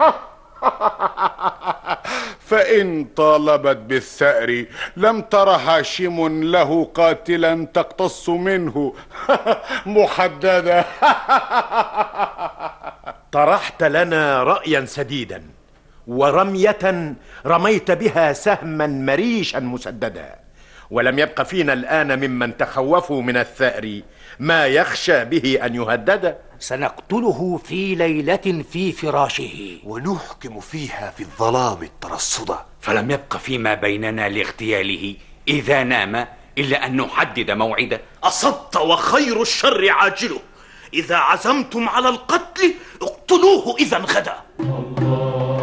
فإن طالبت بالثأر لم تر هاشم له قاتلا تقتص منه. محددا. طرحت لنا رأيا سديدا ورمية رميت بها سهما مريشا مسددا ولم يبق فينا الآن ممن تخوفوا من الثأر. ما يخشى به أن يهدد. سنقتله في ليلة في فراشه. ونحكم فيها في الظلام الترصدا فلم يبق فيما بيننا لاغتياله إذا نام إلا أن نحدد موعدا أصبت وخير الشر عاجله. إذا عزمتم على القتل اقتلوه إذا غدا وشاءوا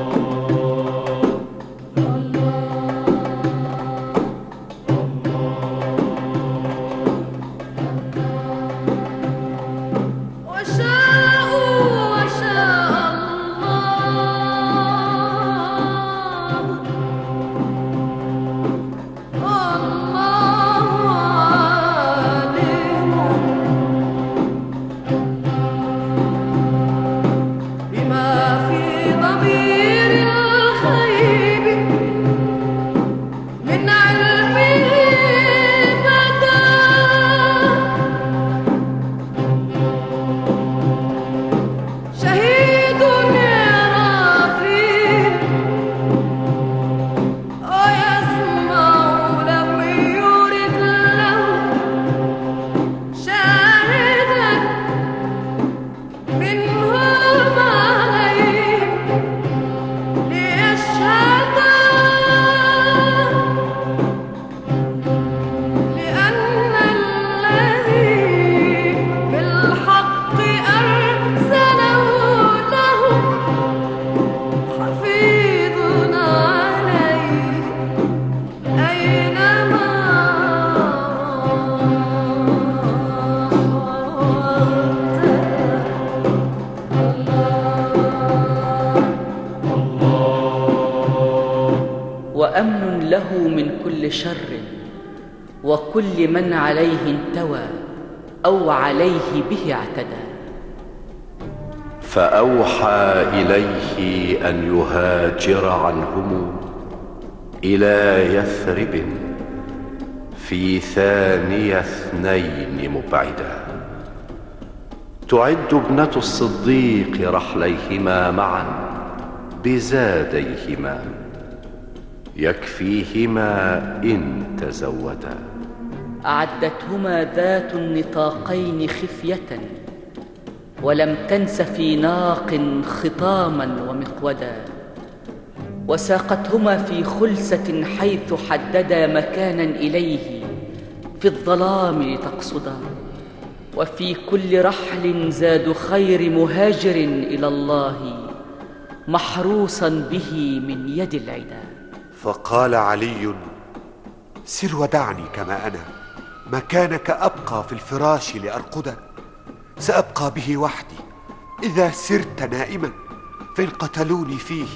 وكل من عليه انتوى أو عليه به اعتدى. فأوحى إليه أن يهاجر عنهم إلى يثرب في ثاني اثنين مبعدا. تعد ابنة الصديق رحليهما معا بزاديهما يكفيهما إن تزودا. أعدتهما ذات النطاقين خفية ولم تنس في ناق خطاما ومقودا وساقتهما في خلسة حيث حددا مكانا إليه في الظلام لتقصدا وفي كل رحل زاد خير مهاجر إلى الله محروسا به من يد العدا. فقال علي سر ودعني كما أنا. مكانك أبقى في الفراش لأرقد سأبقى به وحدي. إذا سرت نائما فإن قتلوني فيه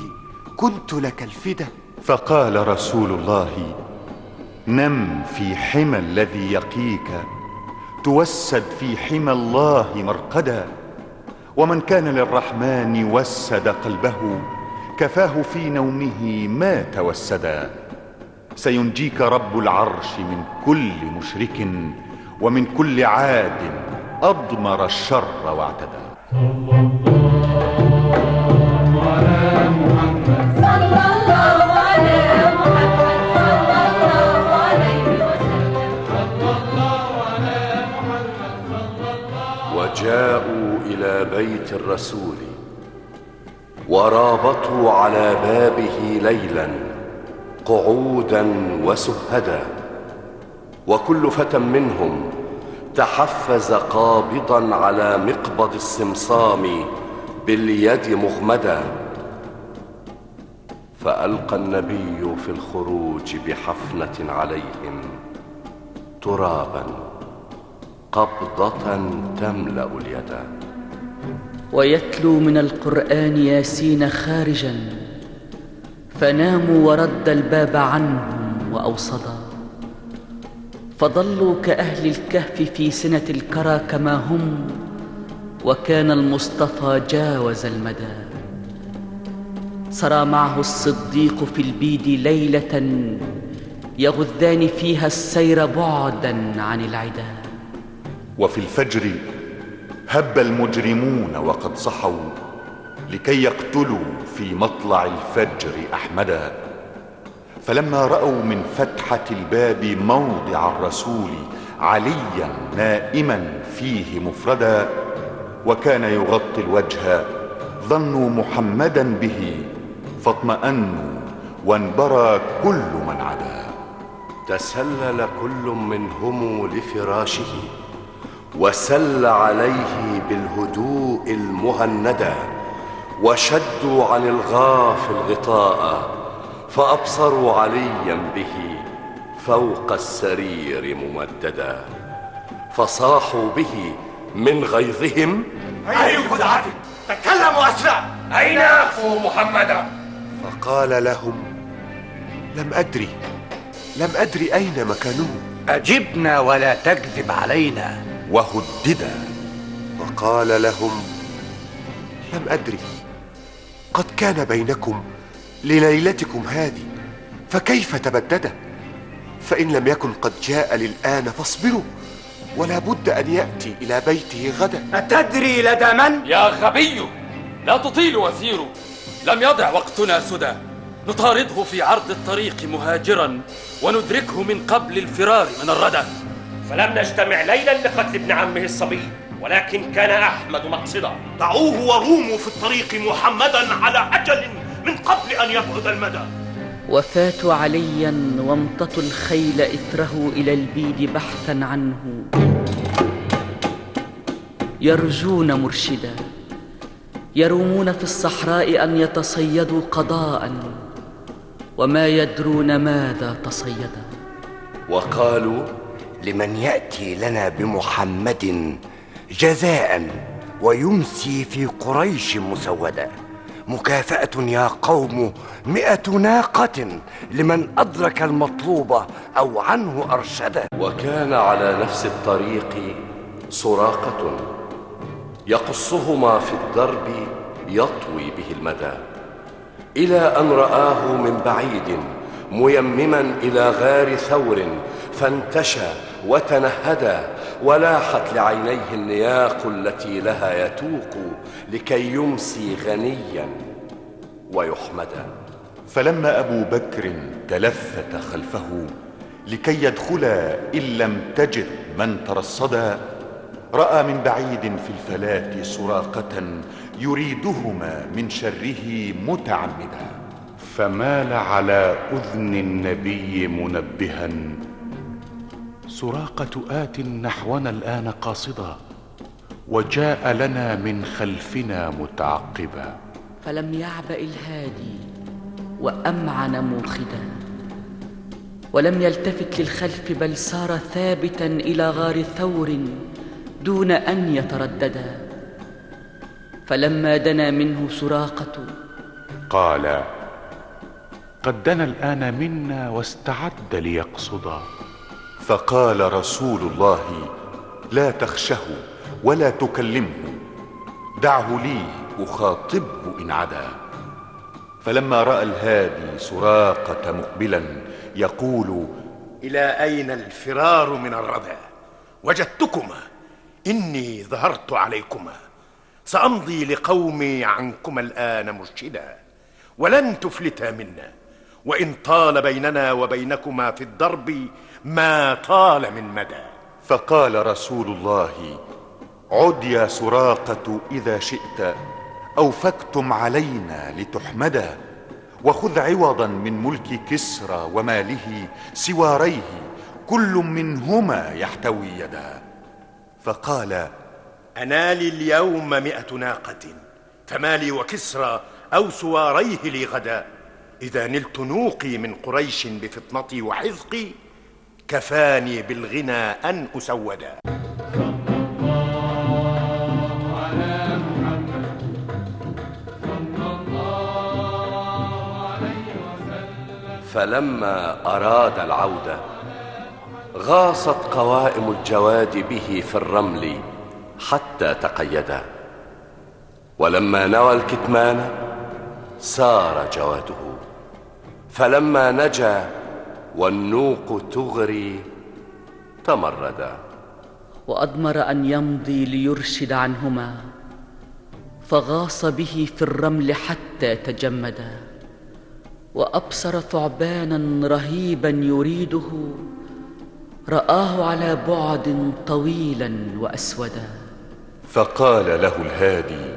كنت لك الفدا فقال رسول الله نم في حمى الذي يقيك. توسد في حمى الله مرقدا. ومن كان للرحمن وسد قلبه كفاه في نومه ما توسدا. سينجيك رب العرش من كل مشرك ومن كل عاد أضمر الشر واعتدى. صلى الله على محمد صلى الله عليه وسلم وجاءوا إلى بيت الرسول ورابطوا على بابه ليلا. قعودا وسهدا وكل فتى منهم تحفز قابضا على مقبض السمصام باليد مغمدا. فألقى النبي في الخروج بحفنة عليهم ترابا قبضة تملأ اليد. ويتلو من القرآن ياسين خارجا فناموا ورد الباب عنهم وأوصدا. فظلوا كأهل الكهف في سنة الكرى كما هم وكان المصطفى جاوز المدى. سرى معه الصديق في البيد ليلة يغذان فيها السير بعدا عن العدا. وفي الفجر هب المجرمون وقد صحوا. لكي يقتلوا في مطلع الفجر أحمدا. فلما رأوا من فتحة الباب موضع الرسول عليا نائما فيه مفردا وكان يغطي الوجه ظنوا محمدا به فاطمأنوا وانبرى كل من عدا. تسلل كل منهم لفراشه وسل عليه بالهدوء المهندا وشدوا عن الغاف الغطاء فأبصروا عليا به فوق السرير ممددا فصاحوا به من غيظهم أي خدعتك تكلموا أسرع! أين أخفوا محمدا فقال لهم لم أدري لم أدري أين مكانه أجبنا ولا تكذب علينا. وهددا. وقال لهم لم أدري. قد كان بينكم لليلتكم هذه فكيف تبدد؟ فإن لم يكن قد جاء للآن فاصبروا ولا بد أن يأتي إلى بيته غدا. أتدري لدى من؟ يا غبي لا تطيل وثير لم يضع وقتنا سدى. نطارده في عرض الطريق مهاجرا وندركه من قبل الفرار من الردى. فلم نجتمع ليلا لقتل ابن عمه الصبي. ولكن كان أحمد مقصدا. دعوه وروموا في الطريق محمدا على أجل من قبل أن يبعد المدى. وفاتوا عليا وامتطوا الخيل إثره إلى البيد بحثا عنه. يرجون مرشدا. يرومون في الصحراء أن يتصيدوا قضاء. وما يدرون ماذا تصيدا. وقالوا لمن يأتي لنا بمحمد جزاء ويمسي في قريش مسودا مكافأة يا قوم مئة ناقة لمن أدرك المطلوب أو عنه أرشدا وكان على نفس الطريق سراقة يقصهما في الدرب يطوي به المدى إلى أن رآه من بعيد ميمما إلى غار ثور فانتشى وتنهدى ولاحت لعينيه النياق التي لها يتوق لكي يمسي غنيا ويحمدا. فلما أبو بكر تلفت خلفه لكي يدخلا إن لم تجد من ترصدا رأى من بعيد في الفلاه سراقة يريدهما من شره متعمدا. فمال على أذن النبي منبها سراقة آت نحونا الآن قاصدا وجاء لنا من خلفنا متعقبا. فلم يعبأ الهادي وأمعن موخدا ولم يلتفت للخلف بل سار ثابتا إلى غار ثور دون أن يترددا فلما دنا منه سراقة قال قد دنا الآن منا واستعد ليقصدا. فقال رسول الله لا تخشه ولا تكلمه دعه لي أخاطبه إن عدا. فلما رأى الهادي سراقة مقبلا يقول إلى أين الفرار من الردى؟ وجدتكما إني ظهرت عليكما سأمضي لقومي عنكما الآن مرشدا ولن تفلتا منا وإن طال بيننا وبينكما في الضرب ما طال من مدى. فقال رسول الله عد يا سراقة إذا شئت أوفكتم علينا لتحمدا وخذ عوضا من ملك كسرى وماله سواريه كل منهما يحتوي يدا. فقال أنا لي اليوم مئة ناقة فمالي وكسرى أو سواريه لي غدا. إذا نلت نوقي من قريش بفطنتي وحذقي كفاني بالغنى أن أسودا فلما أراد العودة غاصت قوائم الجواد به في الرمل حتى تقيدا. ولما نوى الكتمان سار جواده. فلما نجا والنوق تغري تمردا. وأضمر أن يمضي ليرشد عنهما فغاص به في الرمل حتى تجمدا. وأبصر ثعبانا رهيبا يريده رآه على بعد طويلا وأسودا. فقال له الهادي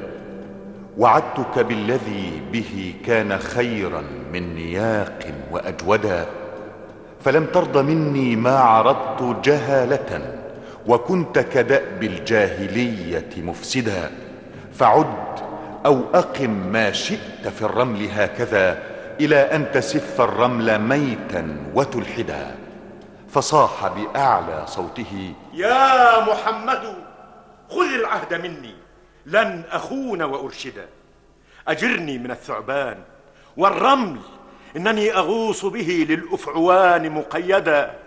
وعدتك بالذي به كان خيرا من نياق وأجودا. فلم ترض مني ما عرضت جهالة وكنت كدأب الجاهلية مفسدا. فعد أو أقم ما شئت في الرمل هكذا إلى أن تسف الرمل ميتا وتلحدا. فصاح بأعلى صوته يا محمد خذ العهد مني لن أخون وأرشدا. أجرني من الثعبان والرمل إنني أغوص به للأفعوان مقيدا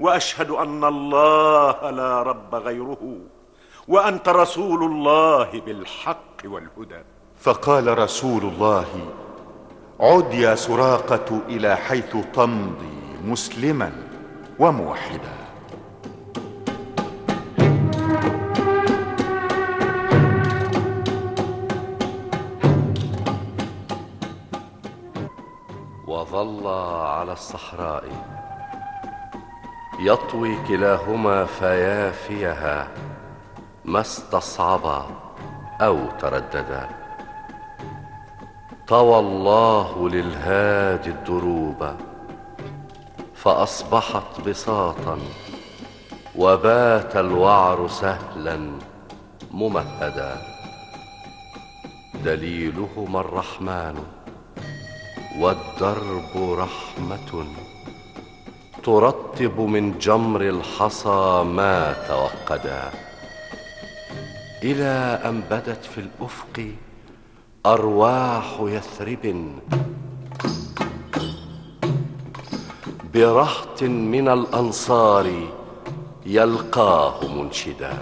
وأشهد أن الله لا رب غيره وأنت رسول الله بالحق والهدى. فقال رسول الله عد يا سراقة إلى حيث تمضي مسلما وموحدا. وظل على الصحراء. يطوي كلاهما فيافيها ما استصعبا أو ترددا. طوى الله للهادي الدروب فأصبحت بساطا وبات الوعر سهلا ممهدا. دليلهما الرحمن. والدرب رحمة ترطب من جمر الحصى ما توقدا. إلى أن بدت في الأفق أرواح يثرب برهط من الأنصار يلقاه منشدا.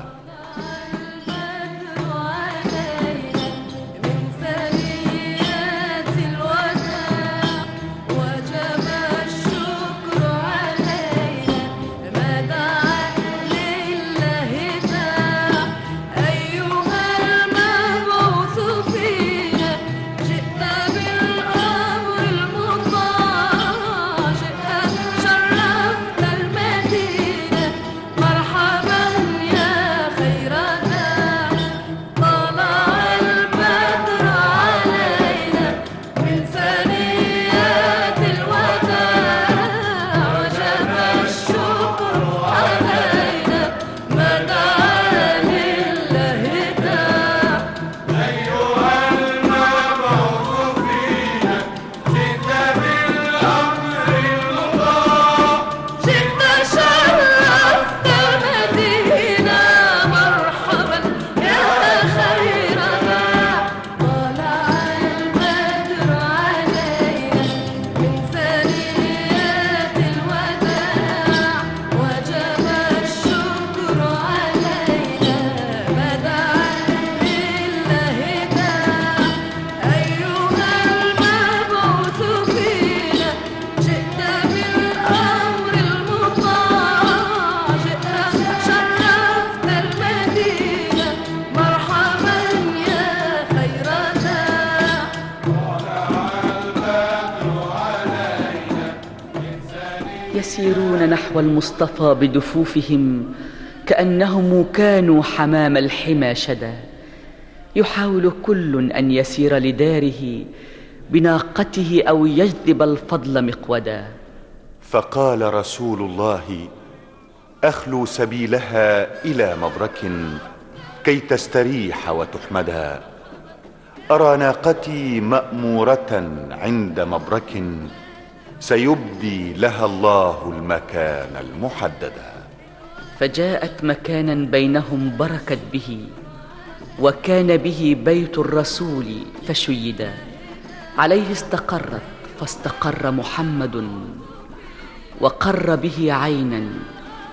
نحو المصطفى بدفوفهم كأنهم كانوا حمام الحمى شدا. يحاول كل أن يسير لداره بناقته أو يجذب الفضل مقودا. فقال رسول الله أخلو سبيلها إلى مبرك كي تستريح وتحمدا. أرى ناقتي مأمورة عند مبرك سيبدي لها الله المكان المحددا فجاءت مكانا بينهم بركت به وكان به بيت الرسول فشيدا عليه استقرت فاستقر محمد وقر به عينا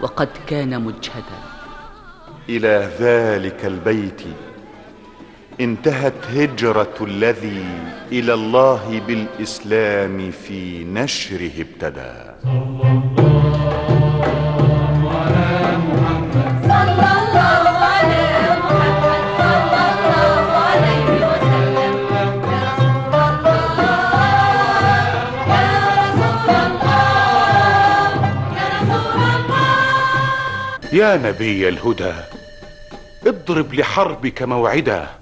وقد كان مجهدا. إلى ذلك البيت انتهت هجرة الذي إلى الله بالإسلام في نشره ابتدى. صلى الله على محمد صلى الله عليه وسلم يا رسول الله يا رسول الله يا رسول الله يا نبي الهدى اضرب لحربك موعدا.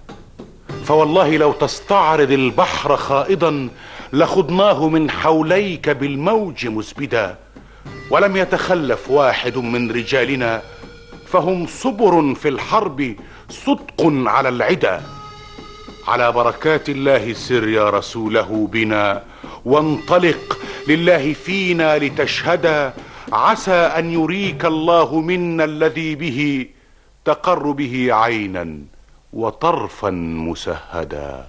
فوالله لو تستعرض البحر خائضا لخضناه من حوليك بالموج مسبدا. ولم يتخلف واحد من رجالنا فهم صبر في الحرب صدق على العدا. على بركات الله سر يا رسوله بنا وانطلق لله فينا لتشهدا عسى أن يريك الله منا الذي به تقر به عينا. وطرفا مسهدا.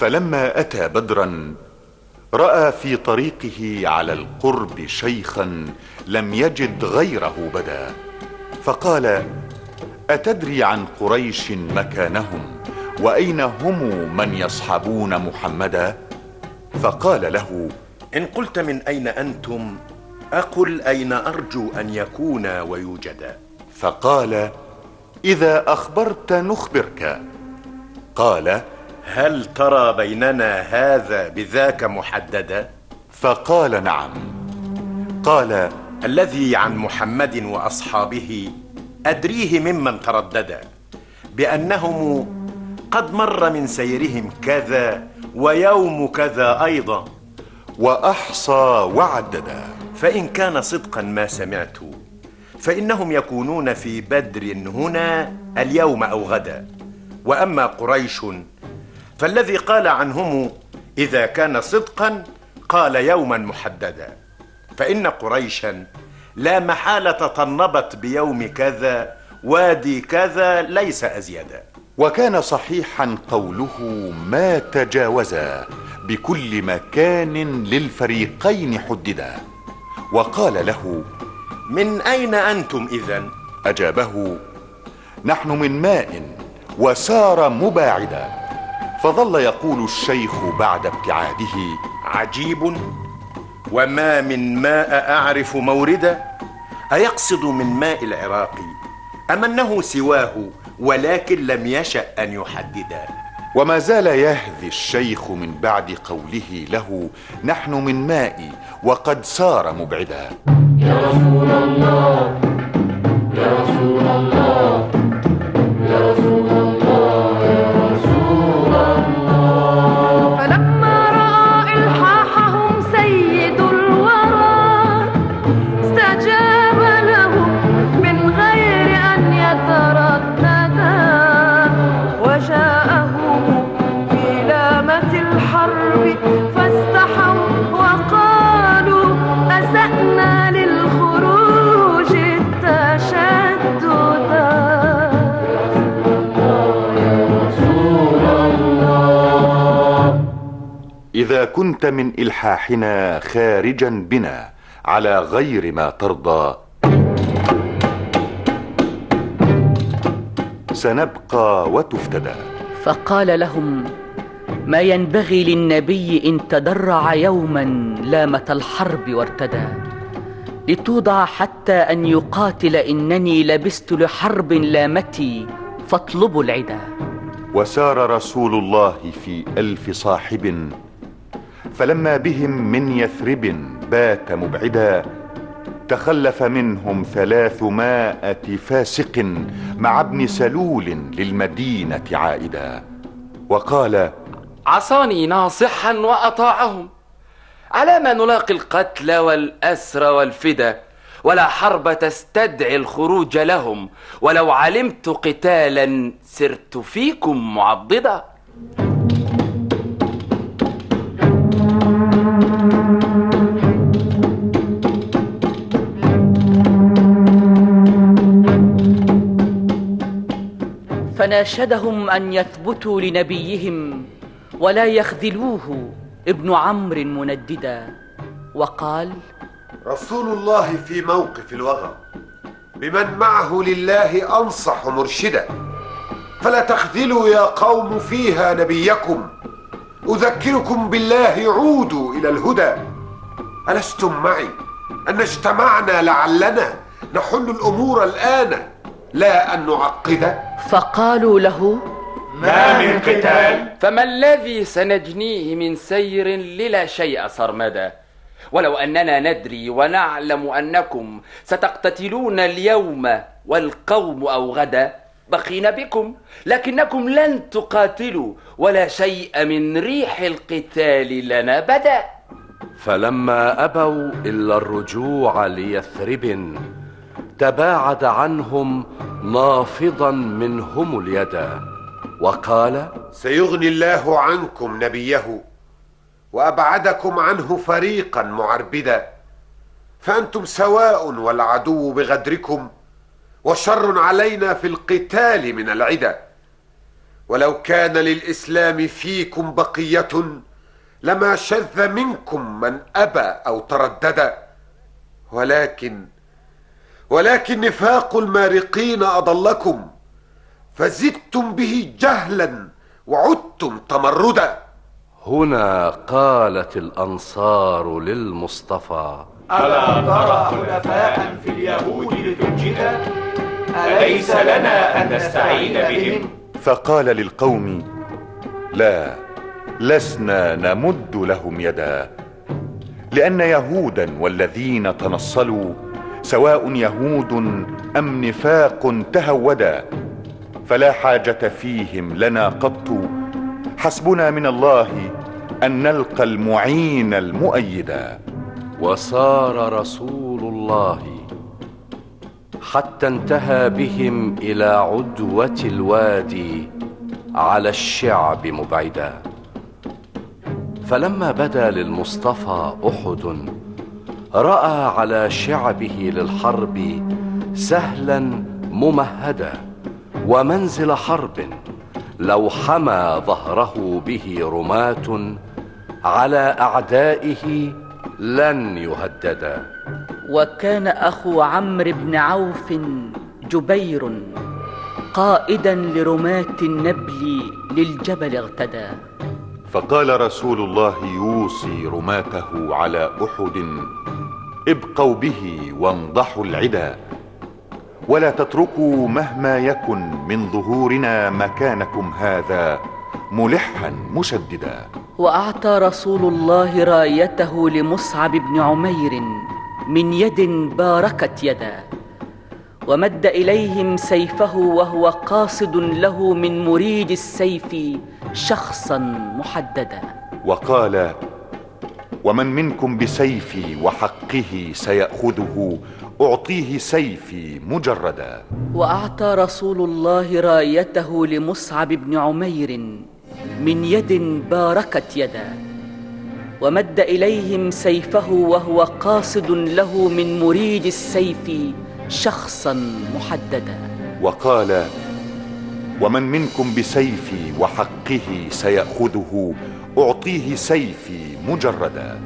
فلما أتى بدرا رأى في طريقه على القرب شيخا لم يجد غيره بدا. فقال أتدري عن قريش مكانهم؟ وأين هم من يصحبون محمدا؟ فقال له إن قلت من أين أنتم أقل أين أرجو أن يكون ويوجدا فقال إذا أخبرت نخبرك. قال هل ترى بيننا هذا بذاك محددا؟ فقال نعم. قال الذي عن محمد وأصحابه أدريه ممن ترددا بأنهم قد مر من سيرهم كذا ويوم كذا أيضا. وأحصى وعددا. فإن كان صدقا ما سمعت فإنهم يكونون في بدر هنا اليوم أو غدا. وأما قريش فالذي قال عنهم إذا كان صدقا قال يوما محددا. فإن قريشا لا محالة طنبت بيوم كذا وادي كذا ليس ازيدا. وكان صحيحا قوله ما تجاوزا بكل مكان للفريقين حددا. وقال له من أين أنتم اذا أجابه نحن من ماء وسار مباعدا. فظل يقول الشيخ بعد ابتعاده عجيب وما من ماء أعرف موردا أيقصد من ماء العراق أم أنه سواه ولكن لم يشأ أن يحددا وما زال يهذي الشيخ من بعد قوله له نحن من ماء وقد سار مبعدا. يا رسول الله يا رسول الله. كنت من إلحاحنا خارجا بنا على غير ما ترضى. سنبقى وتفتدى. فقال لهم ما ينبغي للنبي إن تدرع يوما لامة الحرب وارتدى. لتوضع حتى أن يقاتل إنني لبست لحرب لامتي فاطلبوا العدا. وسار رسول الله في ألف صاحب فلما بهم من يثرب بات مبعدا تخلف منهم ثلاثمائة فاسق مع ابن سلول للمدينة عائدا. وقال عصاني ناصحا وأطاعهم. على ما نلاقي القتل والأسر والفدا ولا حرب تستدعي الخروج لهم ولو علمت قتالا سرت فيكم معضدا. فناشدهم أن يثبتوا لنبيهم ولا يخذلوه ابن عمرو منددا وقال رسول الله في موقف الوغى بمن معه لله أنصح مرشدا فلا تخذلوا يا قوم فيها نبيكم أذكركم بالله عودوا إلى الهدى. ألستم معي؟ أن اجتمعنا لعلنا نحل الأمور الآن. لا أن نعقد. فقالوا له ما من قتال. فما الذي سنجنيه من سير للا شيء صرمدا. ولو أننا ندري ونعلم أنكم ستقتتلون اليوم والقوم أو غدا بقينا بكم لكنكم لن تقاتلوا ولا شيء من ريح القتال لنا بدا. فلما أبوا إلا الرجوع ليثرب تباعد عنهم نافضا منهم اليدا وقال سيغني الله عنكم نبيه وأبعدكم عنه فريقا معربدا. فأنتم سواء والعدو بغدركم وشر علينا في القتال من العدا. ولو كان للإسلام فيكم بقية لما شذ منكم من أبى أو تردد. ولكن ولكن نفاق المارقين أضلكم فزدتم به جهلا وعدتم تمردا. هنا قالت الأنصار للمصطفى. ألا ترى حلفاء في اليهود لتنجد أليس لنا أن نستعين بهم؟ فقال للقوم لا لسنا نمد لهم يدا لأن يهودا والذين تنصلوا سواء يهود أم نفاق تهودا فلا حاجة فيهم لنا قط. حسبنا من الله أن نلقى المعين المؤيدا وصار رسول الله حتى انتهى بهم إلى عدوة الوادي على الشعب مبعدا. فلما بدا للمصطفى أحد رأى على شعبه للحرب سهلا ممهدا ومنزل حرب لو حمى ظهره به رماة على أعدائه لن يهددا. وكان أخو عمرو بن عوف جبير قائدا لرماة النبل للجبل اغتدى فقال رسول الله يوصي رماته على أحد ابقوا به وانضحوا العدا. ولا تتركوا مهما يكن من ظهورنا مكانكم هذا ملحا مشددا. وأعطى رسول الله رايته لمصعب بن عمير من يد باركت يدا. ومد إليهم سيفه وهو قاصد له من مريد السيف شخصا محددا. وقال ومن منكم بسيفي وحقه سيأخذه أعطيه سيفي مجردا. وأعطى رسول الله رايته لمصعب بن عمير من يد باركت يدا ومد إليهم سيفه وهو قاصد له من مريد السيف شخصا محددا. وقال ومن منكم بسيفي وحقه سيأخذه أعطيه سيفي مجردا.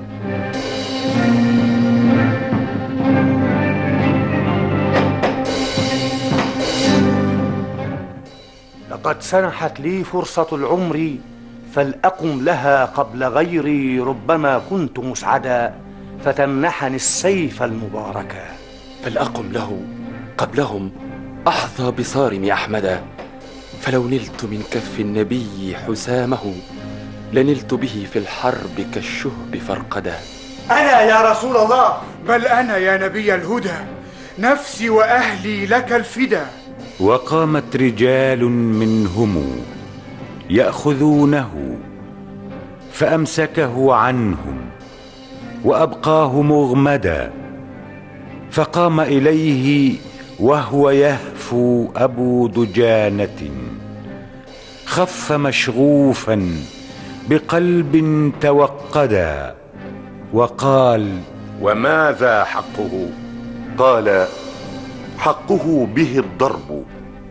لقد سنحت لي فرصة العمر فلأقم لها قبل غيري ربما كنت مسعدا فتمنحني السيف المباركا فلأقم له قبلهم أحظى بصارم أحمدا فلو نلت من كف النبي حسامه لنلت به في الحرب كالشهب فرقدا. أنا يا رسول الله. بل أنا يا نبي الهدى. نفسي وأهلي لك الفدا. وقامت رجال منهم يأخذونه فأمسكه عنهم وأبقاه مغمدا. فقام إليه وهو يهفو أبو دجانة. خف مشغوفا بقلب توقدا وقال وماذا حقه؟ قال حقه به الضرب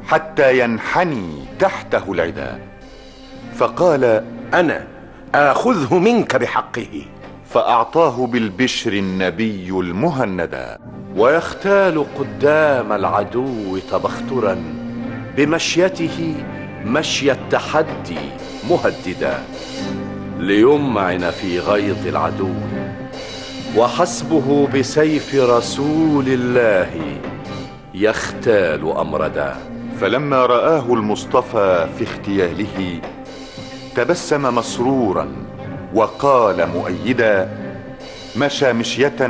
حتى ينحني تحته العدا. فقال أنا آخذه منك بحقه. فأعطاه بالبشر النبي المهندا ويختال قدام العدو تبخترا بمشيته مشي التحدي مهددا. ليمعن في غيظ العدو. وحسبه بسيف رسول الله يختال امردا فلما رآه المصطفى في اغتياله تبسم مسرورا وقال مؤيدا مشى مشيه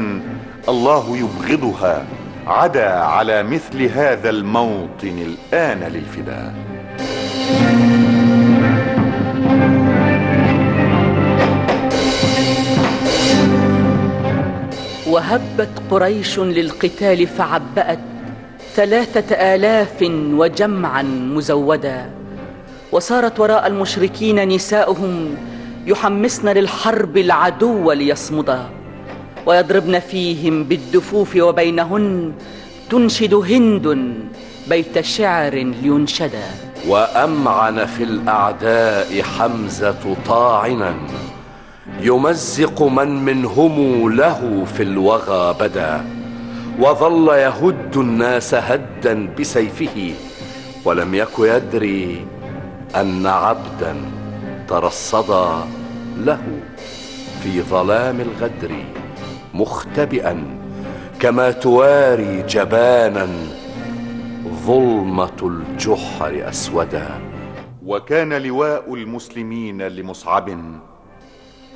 الله يبغضها عدا على مثل هذا الموطن الآن للفداء. وهبت قريش للقتال فعبأت ثلاثة آلاف وجمعا مزودا وصارت وراء المشركين نساؤهم يحمسن للحرب العدو ليصمدا ويضربن فيهم بالدفوف وبينهن تنشد هند بيت شعر لينشدا. وأمعن في الأعداء حمزة طاعنا. يمزق من منهم له في الوغى بدا وظل يهد الناس هدا بسيفه ولم يك يدري أن عبدا ترصدا له في ظلام الغدر مختبئا كما تواري جبانا ظلمة الجحر أسودا. وكان لواء المسلمين لمصعب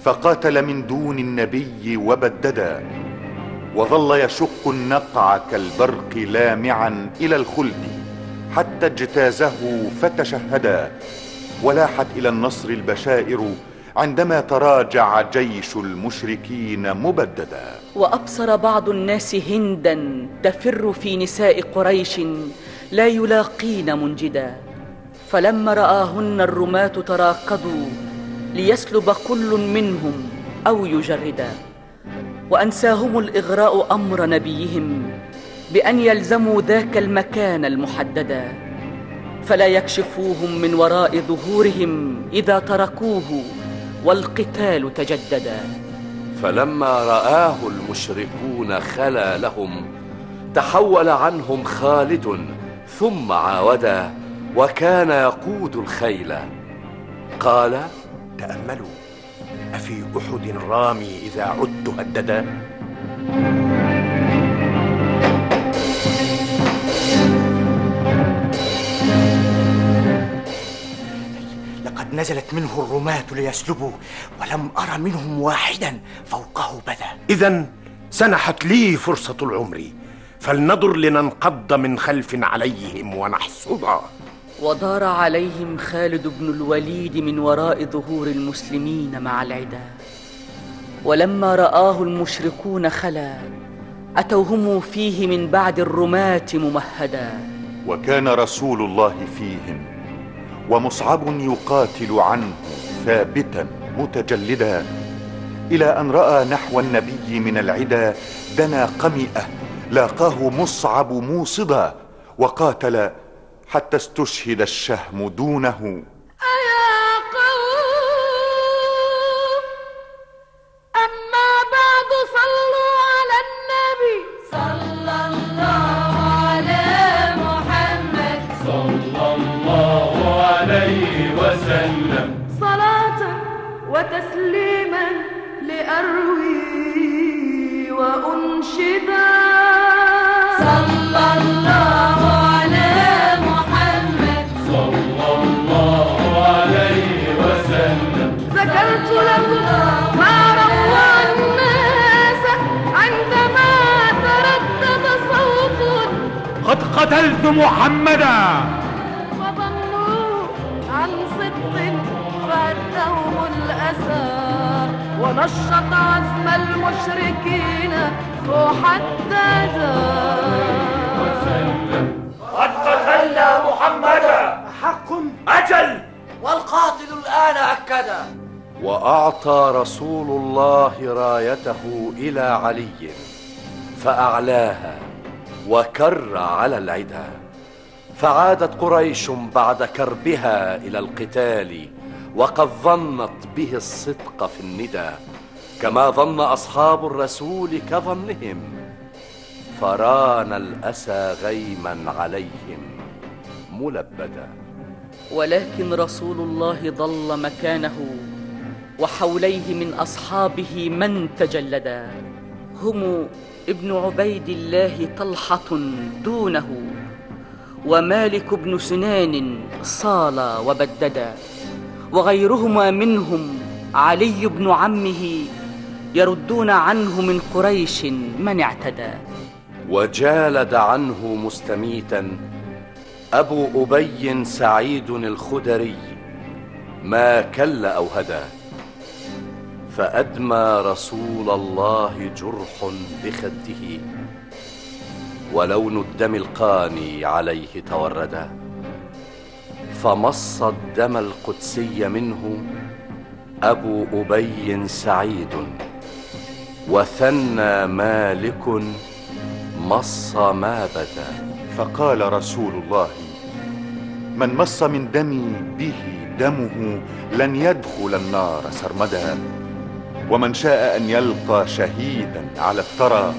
فقاتل من دون النبي وبددا وظل يشق النقع كالبرق لامعا إلى الخلد حتى اجتازه فتشهدا ولاحت إلى النصر البشائر عندما تراجع جيش المشركين مبددا. وأبصر بعض الناس هندا تفر في نساء قريش لا يلاقين منجدا فلما رآهن الرماة تراكضوا ليسلب كل منهم أو يجردا. وأنساهم الإغراء أمر نبيهم بأن يلزموا ذاك المكان المحددا. فلا يكشفوهم من وراء ظهورهم إذا تركوه والقتال تجددا. فلما رآه المشركون خلا لهم تحول عنهم خالد ثم عاودا وكان يقود الخيل. قال تأملوا. أفي أحد رامي إذا عدت هددا لقد نزلت منه الرماة ليسلبوا ولم أر منهم واحدا فوقه بدا. إذا سنحت لي فرصة العمر فلنضر لننقض من خلف عليهم ونحصدا ودار عليهم خالد بن الوليد من وراء ظهور المسلمين مع العدا. ولما رآه المشركون خلا أتوا هم فيه من بعد الرماة ممهدا. وكان رسول الله فيهم ومصعب يقاتل عنه ثابتا متجلدا. إلى أن رأى نحو النبي من العدا دنا قمئة لاقاه مصعب موصدا وقاتل حتى استشهد الشهم دونه. قتلت محمدا. فظنوا عن صدق فأتهم الأسى. ونشط عزم المشركين محددا قد قتلنا محمدا. حق. أجل. والقاتل الآن أكدا وأعطى رسول الله رايته إلى علي فأعلاها. وكر على العدا. فعادت قريش بعد كربها إلى القتال وقد ظنت به الصدق في الندى كما ظن أصحاب الرسول كظنهم. فران الأسى غيما عليهم ملبدا. ولكن رسول الله ظل مكانه وحوليه من أصحابه من تجلدا. هم ابن عبيد الله طلحة دونه ومالك بن سنان صال وبددا وغيرهما منهم علي بن عمه يردون عنه من قريش من اعتدى. وجالد عنه مستميتا أبو أبي سعيد الخدري ما كل أو هدى. فأدمى رسول الله جرح بخده. ولون الدم القاني عليه توردا فمص الدم القدسي منه أبو أبي سعيد. وثنى مالك مص ما بدا. فقال رسول الله من مص من دمي به دمه لن يدخل النار سرمدا. ومن شاء أن يلقى شهيدا على الثرى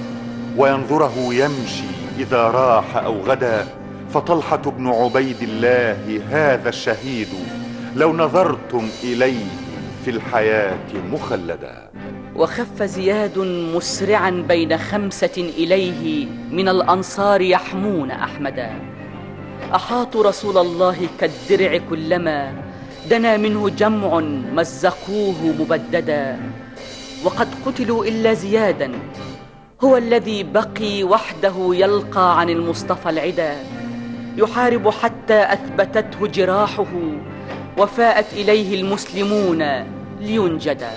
وينظره يمشي إذا راح أو غدا فطلحة بن عبيد الله هذا الشهيد لو نظرتم إليه في الحياة مخلدا. وخف زياد مسرعا بين خمسة إليه من الأنصار يحمون أحمدا. أحاطوا رسول الله كالدرع كلما دنا منه جمع مزقوه مبددا. وقد قتلوا إلا زيادا. هو الذي بقي وحده يلقى عن المصطفى العدا يحارب حتى أثبتته جراحه وفاءت إليه المسلمون لينجدا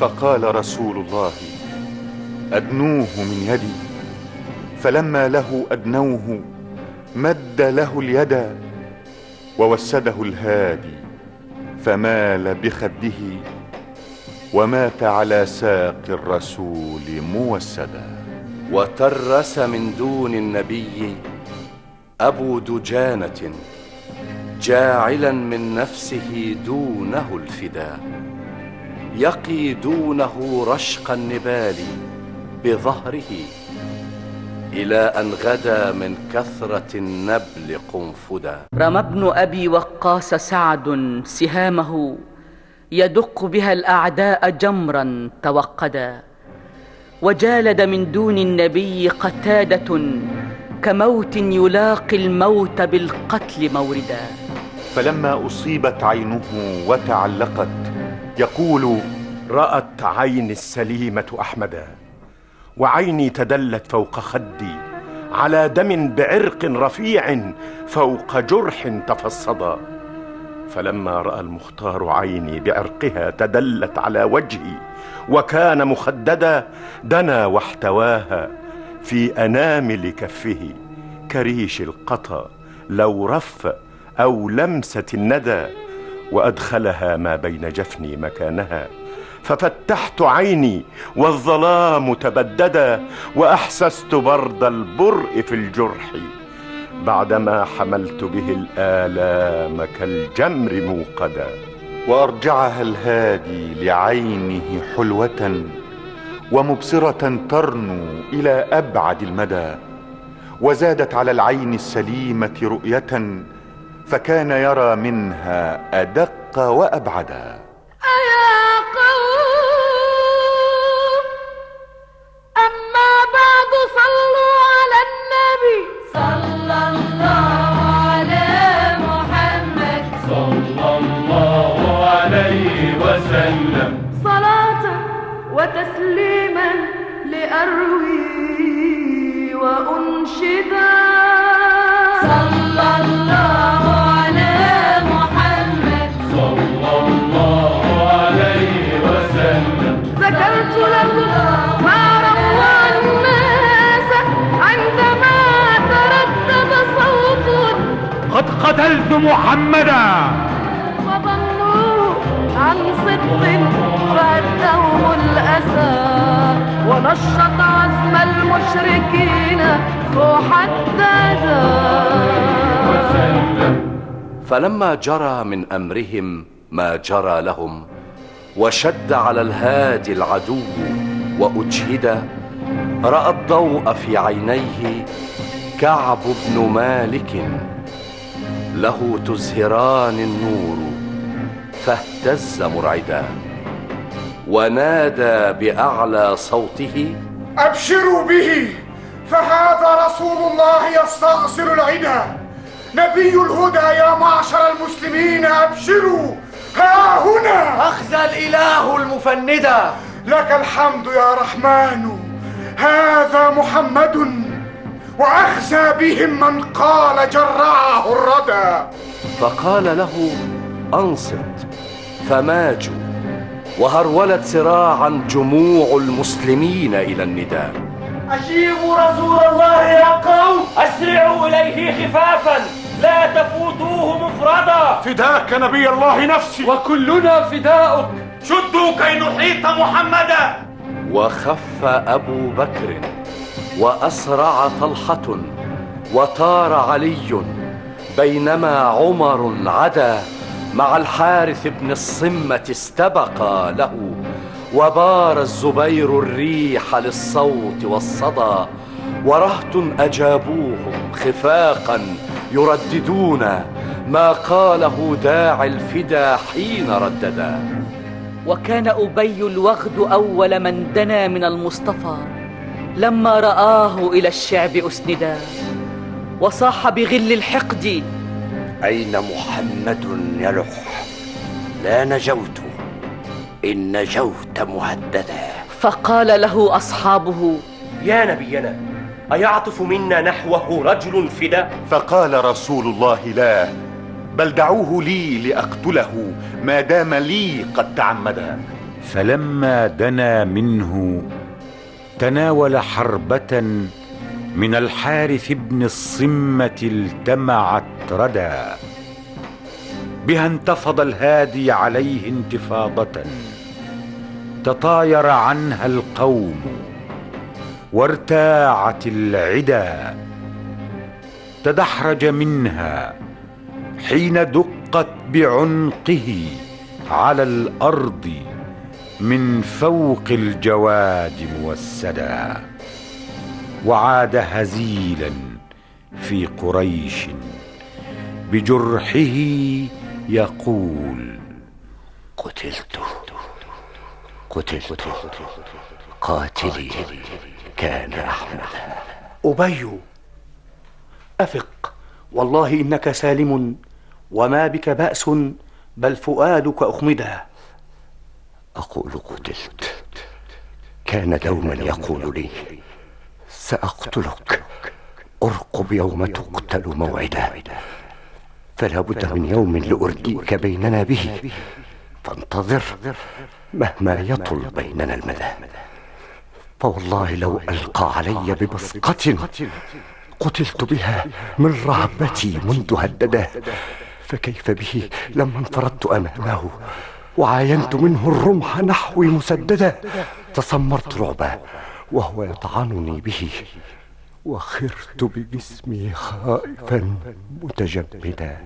فقال رسول الله أدنوه من يدي. فلما له أدنوه مد له اليد ووسده الهادي فمال بخده. ومات على ساق الرسول موسدا. وترس من دون النبي أبو دجانة جاعلا من نفسه دونه الفدا. يقي دونه رشق النبال بظهره إلى أن غدا من كثرة النبل قنفدا. رمى ابن أبي وقاص سعد سهامه يدق بها الأعداء جمرا توقدا. وجالد من دون النبي قتادة كموت يلاقي الموت بالقتل موردا. فلما أصيبت عينه وتعلقت يقول رأت عيني السليمة أحمدا وعيني تدلت فوق خدي على دم بعرق رفيع فوق جرح تفصدا. فلما رأى المختار عيني بعرقها تدلت على وجهي وكان مخددا دنا واحتواها في أنامل كفه كريش القطا لو رف أو لمسة الندى وأدخلها ما بين جفني مكانها. ففتحت عيني والظلام تبددا وأحسست برد البرء في الجرح. بعدما حملت به الآلام كالجمر موقدا. وأرجعها الهادي لعينه حلوة ومبصرة ترنو إلى أبعد المدى. وزادت على العين السليمة رؤية فكان يرى منها أدق وأبعدا. أيا وأنشدا. صلى الله على محمد. صلى الله عليه وسلم. ذكرت الناس عندما صوت قد قتلت محمدا. عن صدق فأدهم الأسى ونشط عزم المشركين محددا فلما جرى من أمرهم ما جرى لهم وشد على الهادي العدو وأجهد رأى الضوء في عينيه كعب بن مالك له تزهران النور فاهتز مرعدا ونادى بأعلى صوته أبشروا به فهذا رسول الله يستأصل العدا. نبي الهدى يا معشر المسلمين أبشروا. ها هنا. أخزى الإله المفندة لك الحمد يا رحمن. هذا محمد وأخزى بهم من قال جرعه الردى فقال له أنصت فماجوا وهرولت سراعا جموع المسلمين إلى النداء. أجيبوا رسول الله يا قوم أسرعوا إليه خفافا لا تفوتوه مفردا. فداك نبي الله نفسي. وكلنا فداؤك. شدوا كي نحيط محمدا. وخف أبو بكر وأسرع طلحة وطار علي بينما عمر عدا. مع الحارث بن الصمة استبقا له وبار الزبير الريح للصوت والصدى ورهط اجابوهم خفاقا يرددون ما قاله داعي الفدا حين رددا. وكان أبي الوغد أول من دنا من المصطفى لما رآه إلى الشعب أسندا وصاح بغل الحقد أين محمد يلح لا نجوت. إن نجوت مهددا. فقال له أصحابه يا نبينا أيعطف منا نحوه رجل فدا فقال رسول الله لا بل دعوه لي لأقتله ما دام لي قد تعمدا فلما دنا منه تناول حربة من الحارث بن الصمة التمعت ردا بها انتفض الهادي عليه انتفاضة. تطاير عنها القوم وارتاعت العدا. تدحرج منها حين دقت بعنقه على الأرض من فوق الجواد موسدا وعاد هزيلا في قريش. بجرحه يقول قتلت قتلت قاتلي كان أحمد. أبي أفق. والله إنك سالم وما بك بأس بل فؤادك أخمدا. أقول قتلت كان دوما يقول لي. سأقتلك. أرقب يوم تقتل موعدا. فلا بد من يوم لأرديك بيننا به. فانتظر مهما يطل بيننا المدى. فوالله لو ألقى علي ببصقة قتلت بها من رهبتي منذ هدده. فكيف به لما انفردت أمامه وعاينت منه الرمح نحوي مسددا تصمرت رعبا وهو يطعنني به. وخرت بجسمي خائفا متجمدا.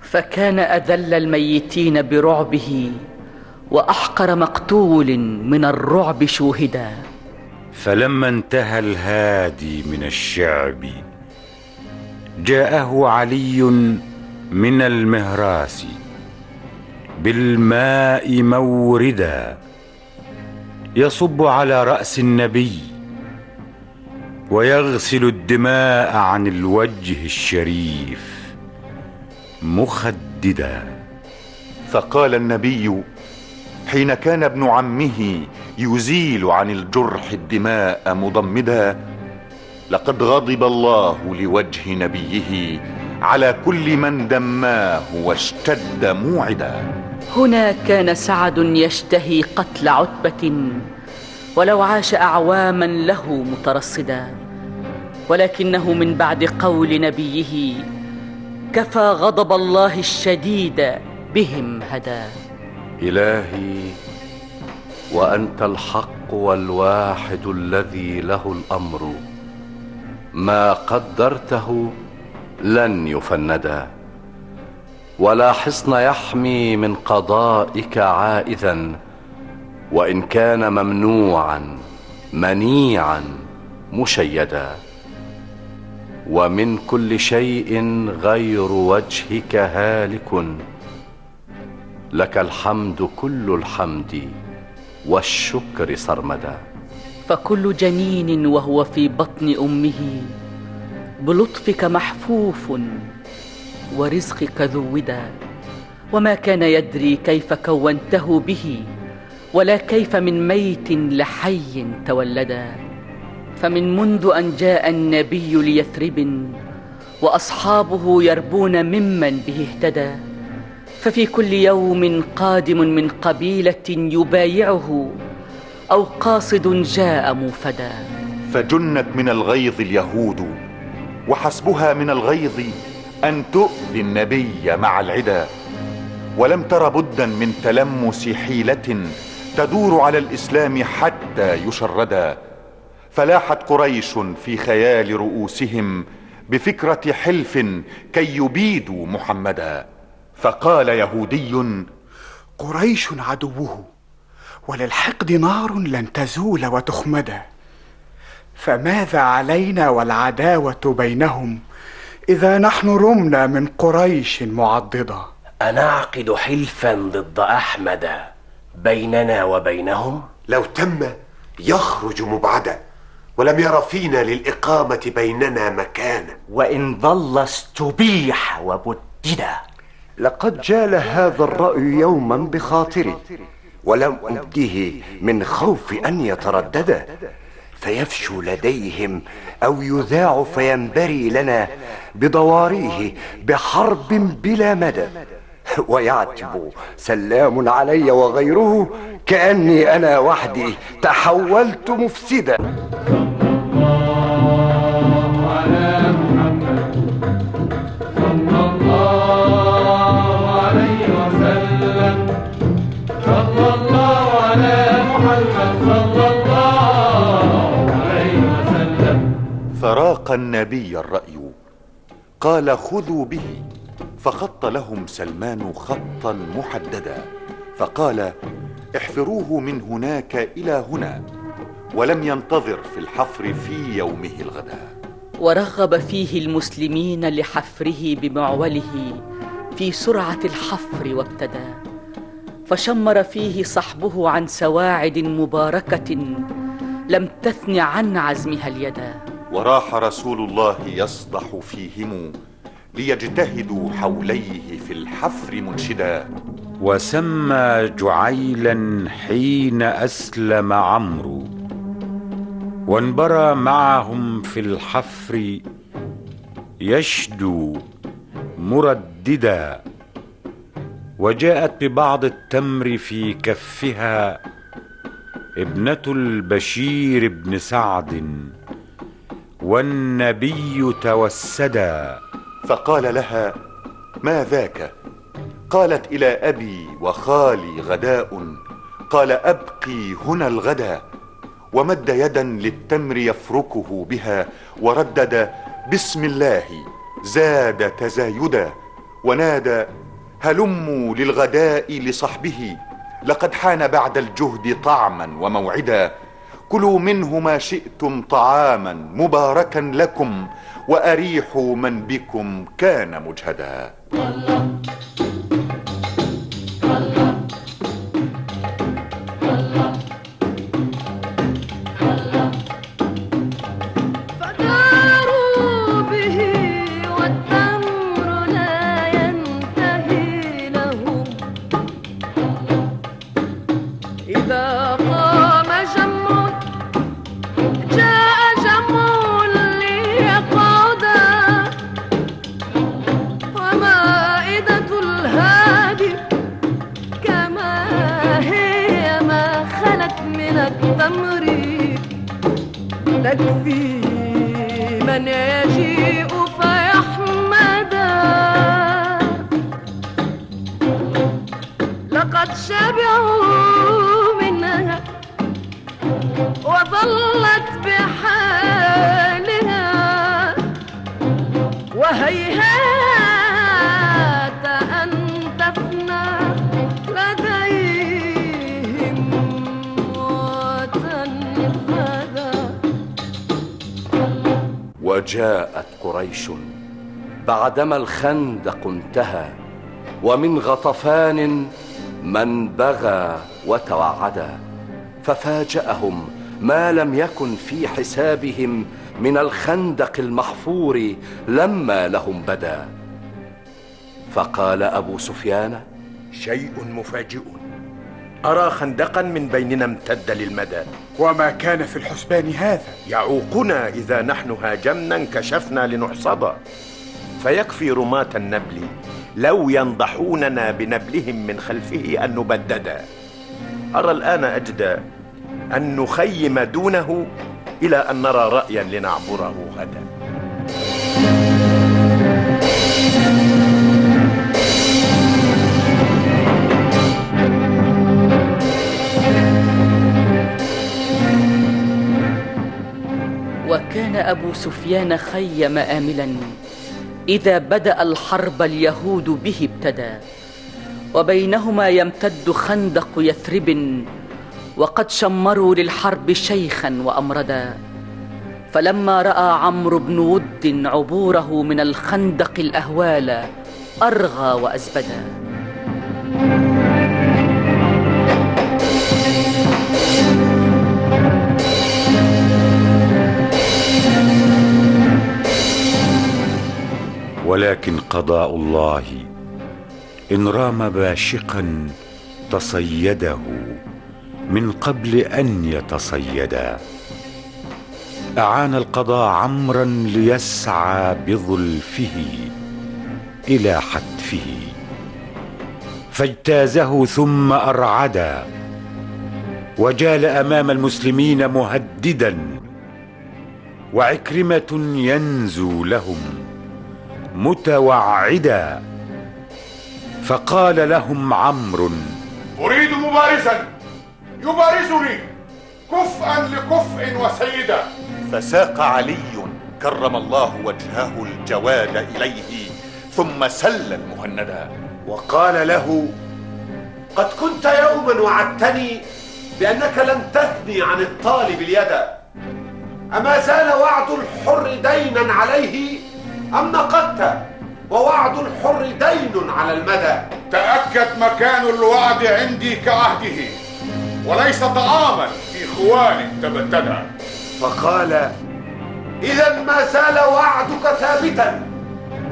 فكان أذل الميتين برعبه وأحقر مقتول من الرعب شوهدا. فلما انتهى الهادي من الشعب جاءه علي من المهراس بالماء موردا. يصب على رأس النبي ويغسل الدماء عن الوجه الشريف مخددا. فقال النبي حين كان ابن عمه يزيل عن الجرح الدماء مضمدا لقد غضب الله لوجه نبيه على كل من دماه واشتد موعدا. هنا كان سعد يشتهي قتل عتبة ولو عاش أعواما له مترصدا. ولكنه من بعد قول نبيه كفى غضب الله الشديد بهم هدى إلهي وأنت الحق والواحد الذي له الأمر. ما قدرته لن يفندا ولا حصن يحمي من قضائك عائذا. وإن كان ممنوعا منيعا مشيدا. ومن كل شيء غير وجهك هالك. لك الحمد كل الحمد والشكر سرمدا. فكل جنين وهو في بطن أمه بلطفك محفوف ورزقك ذودا وما كان يدري كيف كونته به ولا كيف من ميت لحي تولدا فمن منذ أن جاء النبي ليثرب وأصحابه يربون ممن به اهتدى ففي كل يوم قادم من قبيلة يبايعه أو قاصد جاء موفدا فجنت من الغيظ اليهود وحسبها من الغيظ أن تؤذي النبي مع العدا. ولم تر بدا من تلمس حيلة تدور على الإسلام حتى يشردا. فلاحت قريش في خيال رؤوسهم بفكرة حلف كي يبيدوا محمدا. فقال يهودي قريش عدوه وللحقد نار لن تزول وتخمدا. فماذا علينا والعداوة بينهم إذا نحن رمنا من قريش معضدة؟ أنعقد حلفا ضد أحمد بيننا وبينهم؟ لو تم يخرج مبعدا ولم ير فينا للإقامة بيننا مكانا. وإن ظل استبيح وبددا لقد جال هذا الرأي يوما بخاطري ولم أبده من خوف أن يترددا فيفشو لديهم أو يذاع فينبري لنا بضواريه بحرب بلا مدى. ويعتب سلام علي وغيره كأني أنا وحدي تحولت مفسدا. النبي الرأي. قال خذوا به. فخط لهم سلمان خطا محددا. فقال احفروه من هناك إلى هنا. ولم ينتظر في الحفر في يومه الغداء. ورغب فيه المسلمين لحفره بمعوله في سرعة الحفر وابتدى. فشمر فيه صحبه عن سواعد مباركة لم تثن عن عزمها اليدا. وراح رسول الله يصدح فيهم ليجتهدوا حوليه في الحفر منشدا. وسمى جعيلا حين أسلم عمرو. وانبرى معهم في الحفر يشدو مرددا. وجاءت ببعض التمر في كفها ابنة البشير بن سعد. والنبي توسدا. فقال لها ما ذاك؟ قالت إلى أبي وخالي غداء. قال أبقي هنا الغدا. ومد يدا للتمر يفركه بها وردد بسم الله. زاد تزايدا. ونادى هلموا للغداء لصحبه لقد حان بعد الجهد طعما وموعدا. كلوا منه ما شئتم طعاما مباركا لكم وأريحوا من بكم كان مجهدا. يكفي من يجيء فيحمدا لقد شبعوا وجاءت قريش بعدما الخندق انتهى ومن غطفان من بغى وتوعدا ففاجأهم ما لم يكن في حسابهم من الخندق المحفور لما لهم بدا. فقال أبو سفيان شيء مفاجئ. أرى خندقا من بيننا امتد للمدى. وما كان في الحسبان هذا. يعوقنا إذا نحن هاجمنا انكشفنا لنحصد. فيكفي رماة النبل لو ينضحوننا بنبلهم من خلفه أن نبددا أرى الآن أجدى أن نخيم دونه إلى أن نرى رأيا لنعبره غدا. وكان أبو سفيان خيم آملا إذا بدأ الحرب اليهود به ابتدى وبينهما يمتد خندق يثرب وقد شمروا للحرب شيخا وأمردا فلما رأى عمرو بن ود عبوره من الخندق الأهوال أرغى وأزبدا. ولكن قضاء الله إن رام باشقا تصيده من قبل أن يتصيدا أعان القضاء عمرا ليسعى بظلفه إلى حتفه. فاجتازه ثم أرعدا وجال أمام المسلمين مهددا. وعكرمة ينزو لهم. متوعدا. فقال لهم عمرو أريد مبارزا. يبارزني. كفءا لكفء وسيدا. فساق علي كرم الله وجهه الجواد إليه ثم سل المهندا وقال له قد كنت يوما وعدتني بأنك لن تثني عن الطالب اليد. أما زال وعد الحر دينا عليه أم نقدت؟ ووعد الحر دين على المدى. تأكد مكان الوعد عندي كعهده وليس طعاما في خوان تبتدأ. فقال إذا ما زال وعدك ثابتا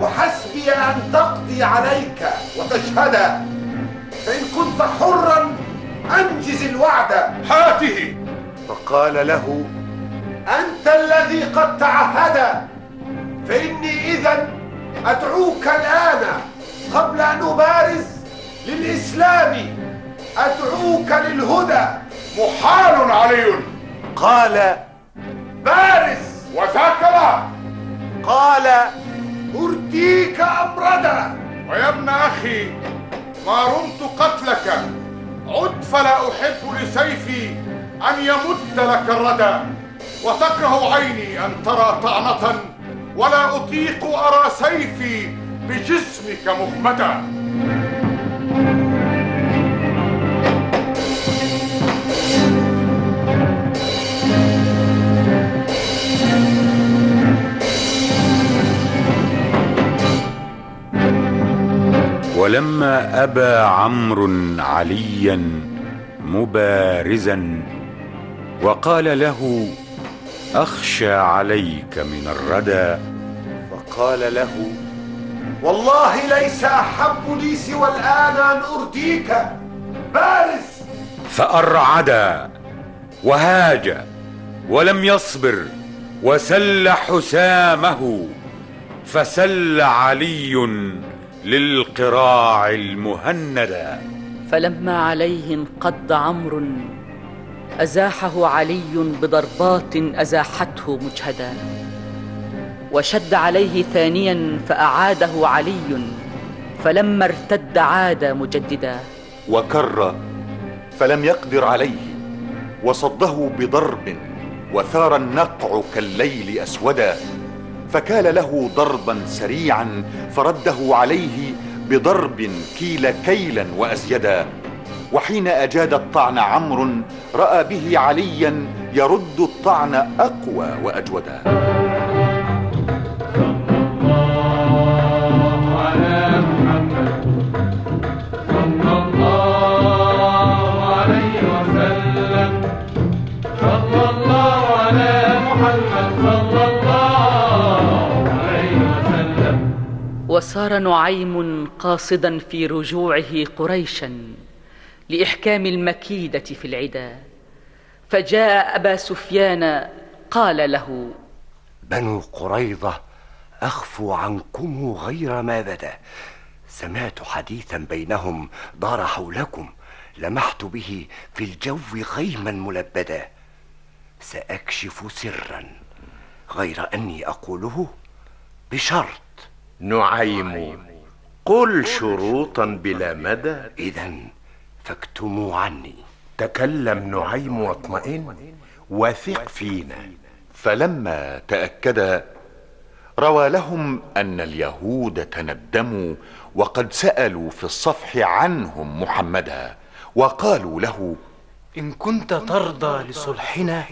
وحسبي أن تقضي عليك وتشهدا فإن كنت حرا أنجز الوعد. هاته. فقال له أنت الذي قد تعهد. فإني إذا أدعوك الآن قبل أن أبارز للإسلام. أدعوك للهدى. محال علي. قال بارز. وذاك لا قال أرديك أمردا ويا ابن أخي ما رمت قتلك. عد فلا أحب لسيفي أن يمد لك الردى. وتكره عيني أن ترى طعنة ولا أطيق أرى سيفي بجسمك مغمدا ولما ابى عمرو عليا مبارزا وقال له أخشى عليك من الردى. فقال له والله ليس أحب لي سوى الآن أن أرديك بارز. فارعدا وهاج ولم يصبر وسل حسامه فسل علي للقراع المهندا فلما عليه انقض عمرو أزاحه علي بضربات أزاحته مجهدا وشد عليه ثانيا فأعاده علي فلما ارتد عاد مجددا. وكر فلم يقدر عليه وصده بضرب وثار النقع كالليل أسودا فكال له ضربا سريعا فرده عليه بضرب كيل كيلا وازيدا وحين أجاد الطعن عمرو رأى به عليا يرد الطعن أقوى واجودا وصار نعيم قاصدا في رجوعه قريشا. لإحكام المكيدة في العدا. فجاء أبا سفيان قال له بنو قريظة أخفوا عنكم غير ما بدا. سمعت حديثا بينهم دار حولكم لمحت به في الجو غيما ملبدا. سأكشف سرا غير أني أقوله بشرط. نعيم قل شروطا بلا مدى. إذا فاكتموا عني. تكلم نعيم واطمئن وثق فينا. فلما تاكدا روى لهم أن اليهود تندموا وقد سألوا في الصفح عنهم محمدا وقالوا له إن كنت ترضى لصلحنا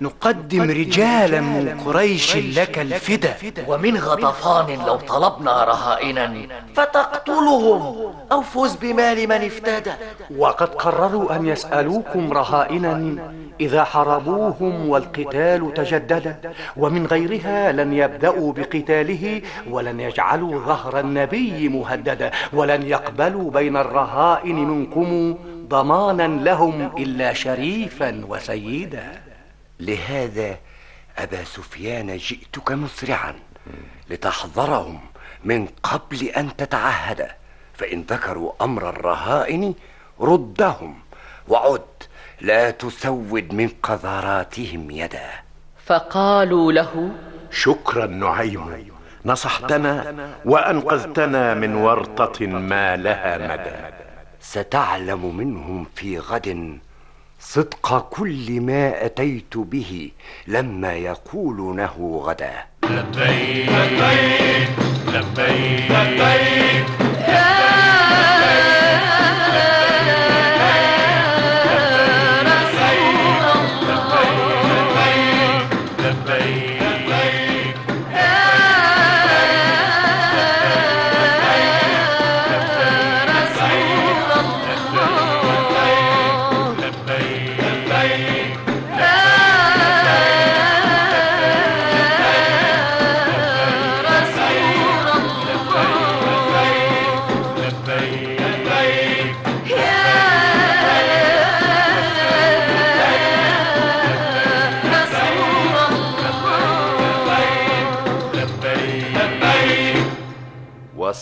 نقدم رجالا من قريش لك الفدا ومن غطفان لو طلبنا رهائنا فتقتلهم أو فز بمال من افتدى. وقد قرروا أن يسألوكم رهائنا إذا حاربوهم والقتال تجدد ومن غيرها لن يبدأوا بقتاله ولن يجعلوا ظهر النبي مهددا ولن يقبلوا بين الرهائن منكم ضمانا لهم إلا شريفا وسيدا. لهذا أبا سفيان جئتك مسرعا لتحذرهم من قبل أن تتعهد فإن ذكروا أمر الرهائن ردهم وعد لا تسود من قذراتهم يدا. فقالوا له شكرا نعيم نصحتنا وأنقذتنا من ورطة ما لها مدى. ستعلم منهم في غد صدق كل ما أتيت به لما يقولونه غدا. لبيك لبيك لبيك لبيك.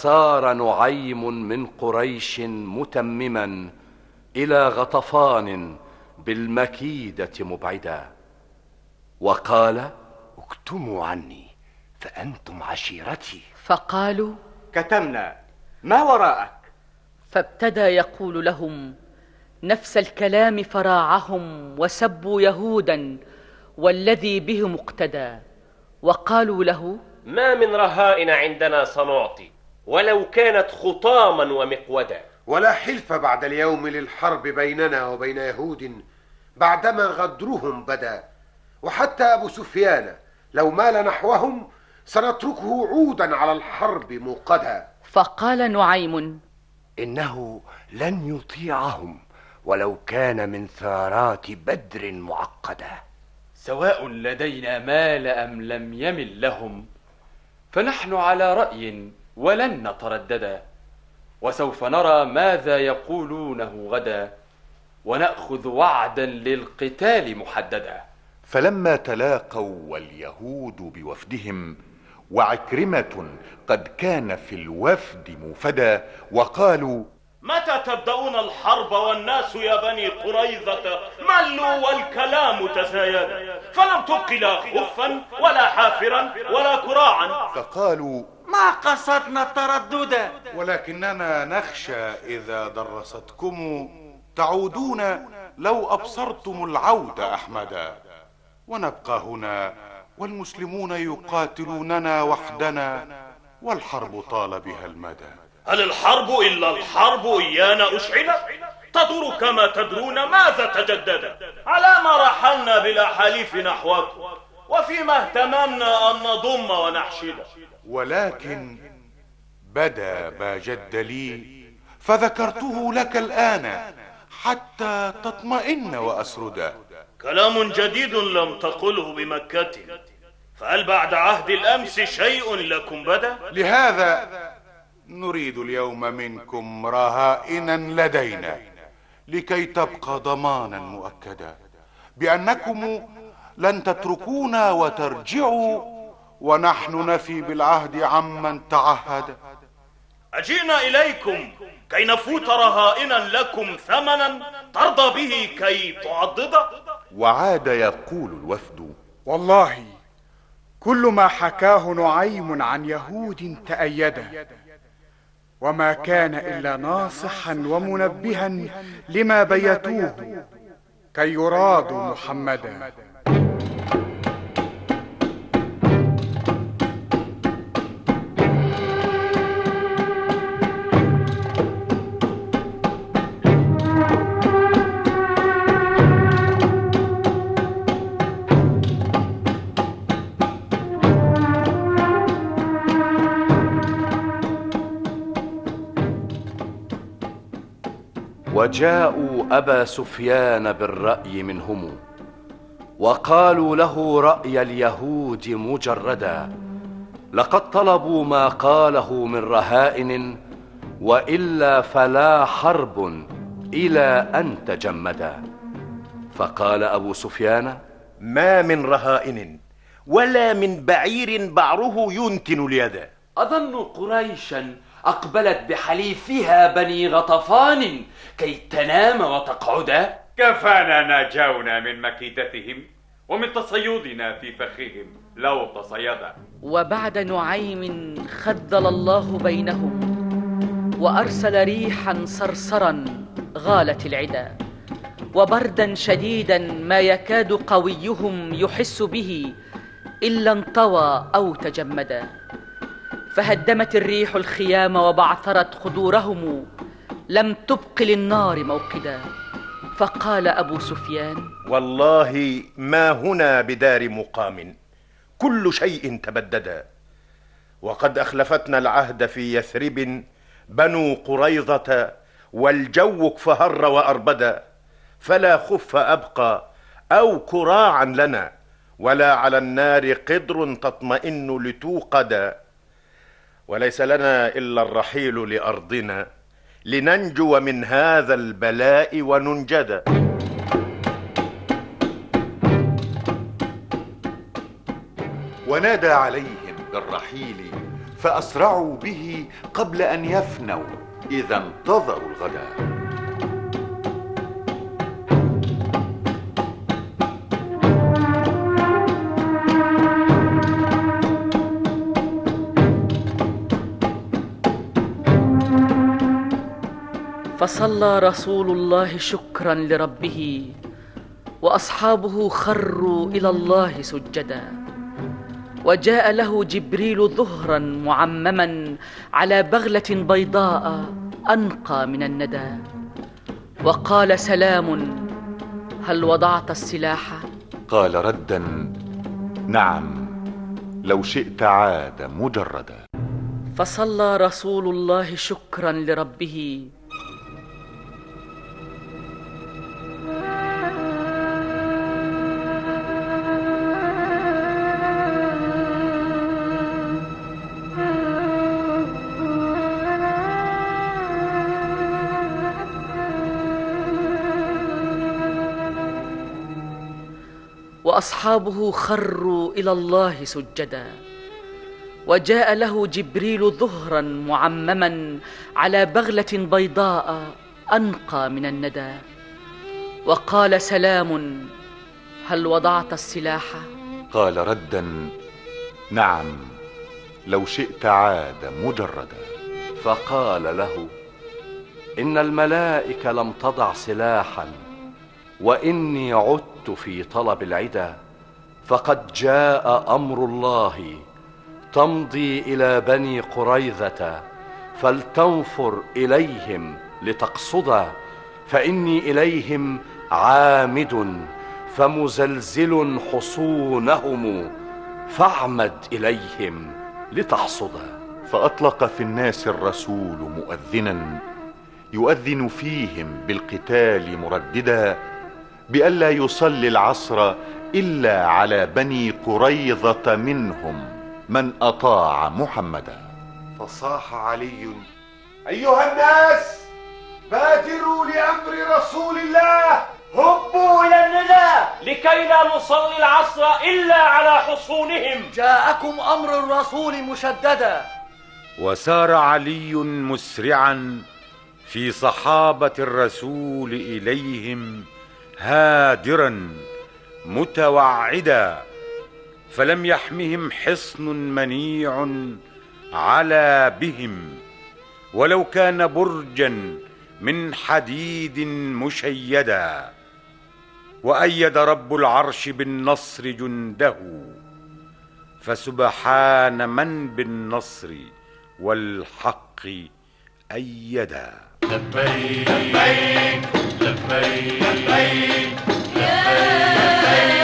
وسار نعيم من قريش متمما إلى غطفان بالمكيدة مبعدا. وقال اكتموا عني فأنتم عشيرتي. فقالوا كتمنا ما وراءك؟ فابتدى يقول لهم نفس الكلام فراعهم وسبوا يهودا والذي بهم اقتدى. وقالوا له ما من رهائن عندنا سنعطي. ولو كانت خطاما ومقودا. ولا حلف بعد اليوم للحرب بيننا وبين يهود بعدما غدرهم بدا. وحتى أبو سفيان لو مال نحوهم سنتركه عودا على الحرب موقدا. فقال نعيم إنه لن يطيعهم ولو كان من ثارات بدر معقده سواء لدينا مال أم لم يمل لهم فنحن على رأي ولن نترددا وسوف نرى ماذا يقولونه غدا. ونأخذ وعدا للقتال محددا. فلما تلاقوا واليهود بوفدهم وعكرمة قد كان في الوفد موفدا وقالوا متى تبدأون الحرب والناس يا بني قريظة؟ ملوا والكلام تزايد فلم تبق لا خفا ولا حافرا ولا كراعا. فقالوا ما قصدنا التردد. ولكننا نخشى إذا درستكم تعودون لو أبصرتم العود أحمدا ونبقى هنا والمسلمون يقاتلوننا وحدنا والحرب طال بها المدى. هل الحرب إلا الحرب إيانا أشعلت تدور كما تدرون ماذا تجدد؟ على ما رحلنا بالأحاليف نحوكم وفيما اهتممنا أن نضم ونحشد. ولكن بدا ما جد لي فذكرته لك الآن حتى تطمئن وأسردا كلام جديد لم تقله بمكة فهل بعد عهد الأمس شيء لكم بدا؟ لهذا نريد اليوم منكم رهائنا لدينا لكي تبقى ضمانا مؤكدا بأنكم لن تتركونا وترجعوا ونحن نفي بالعهد عمن تعهد. أجينا إليكم كي نفوت رهائنا لكم ثمنا ترضى به كي تعضد. وعاد يقول الوفد والله كل ما حكاه نعيم عن يهود تأيده وما كان إلا ناصحا ومنبها لما بيتوه كي يرادوا محمدا. وجاءوا أبا سفيان بالرأي منهم وقالوا له رأي اليهود مجردا لقد طلبوا ما قاله من رهائن وإلا فلا حرب إلى أن تجمدا. فقال أبو سفيان ما من رهائن ولا من بعير بعره ينتن اليد. أظن قريشا أقبلت بحليفها بني غطفان كي تنام وتقعدا كفانا نجونا من مكيدتهم ومن تصيدنا في فخهم لو تصيدا وبعد نعيم خذل الله بينهم وأرسل ريحا صرصرا غالت العدا وبردا شديدا ما يكاد قويهم يحس به إلا انطوى أو تجمدا. فهدمت الريح الخيام وبعثرت خدورهم. لم تبق للنار موقدا. فقال أبو سفيان والله ما هنا بدار مقام. كل شيء تبددا وقد أخلفتنا العهد في يثرب بنو قريظة والجو فهر واربدا فلا خف أبقى أو كراعا لنا. ولا على النار قدر تطمئن لتوقدا وليس لنا إلا الرحيل لأرضنا لننجو من هذا البلاء وننجد. ونادى عليهم بالرحيل فأسرعوا به قبل أن يفنوا إذا انتظروا الغداء. فصلى رسول الله شكرا لربه وأصحابه خروا إلى الله سجدا. وجاء له جبريل ظهرا معمما على بغلة بيضاء أنقى من الندى. وقال سلام هل وضعت السلاح؟ قال ردا نعم لو شئت عاد مجردا. فصلى رسول الله شكرا لربه وأصحابه خروا إلى الله سجدا. وجاء له جبريل ظهرا معمما على بغلة بيضاء أنقى من الندى. وقال سلام هل وضعت السلاح؟ قال ردا نعم لو شئت عاد مجردا. فقال له إن الملائكة لم تضع سلاحا وإني عدت في طلب العدا فقد جاء أمر الله تمضي إلى بني قريظة فلتنفر إليهم لتقصدا فإني إليهم عامد فمزلزل حصونهم فاعمد إليهم لتحصدا فأطلق في الناس الرسول مؤذنا يؤذن فيهم بالقتال مرددا بألا يصلي العصر إلا على بني قريظة منهم. من أطاع محمدا. فصاح علي أيها الناس بادروا لأمر رسول الله. هبوا إلى النداء. لكي لا نصلي العصر إلا على حصونهم. جاءكم أمر الرسول مشددا. وسار علي مسرعا في صحابة الرسول إليهم هادرا متوعدا فلم يحمهم حصن منيع على بهم ولو كان برجا من حديد مشيدا. وأيد رب العرش بالنصر جنده فسبحان من بالنصر والحق أيدا. لبيك لبيك لبيك لبيك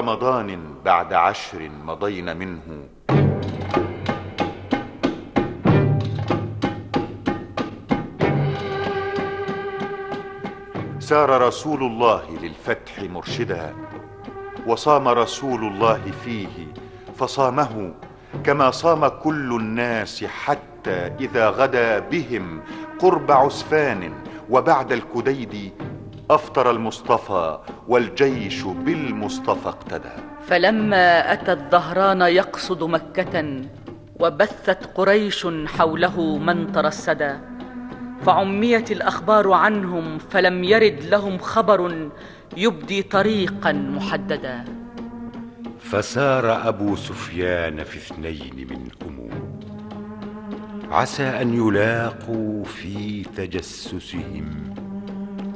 رمضان بعد عشر مضين منه. سار رسول الله للفتح مرشدا وصام رسول الله فيه فصامه كما صام كل الناس حتى إذا غدا بهم قرب عسفان وبعد الكديد أفطر المصطفى والجيش بالمصطفى اقتدى. فلما أتى الظهران يقصد مكة وبثت قريش حوله من ترصدا. فعميت الأخبار عنهم فلم يرد لهم خبر يبدي طريقا محددا. فسار أبو سفيان في اثنين منهم عسى أن يلاقوا في تجسسهم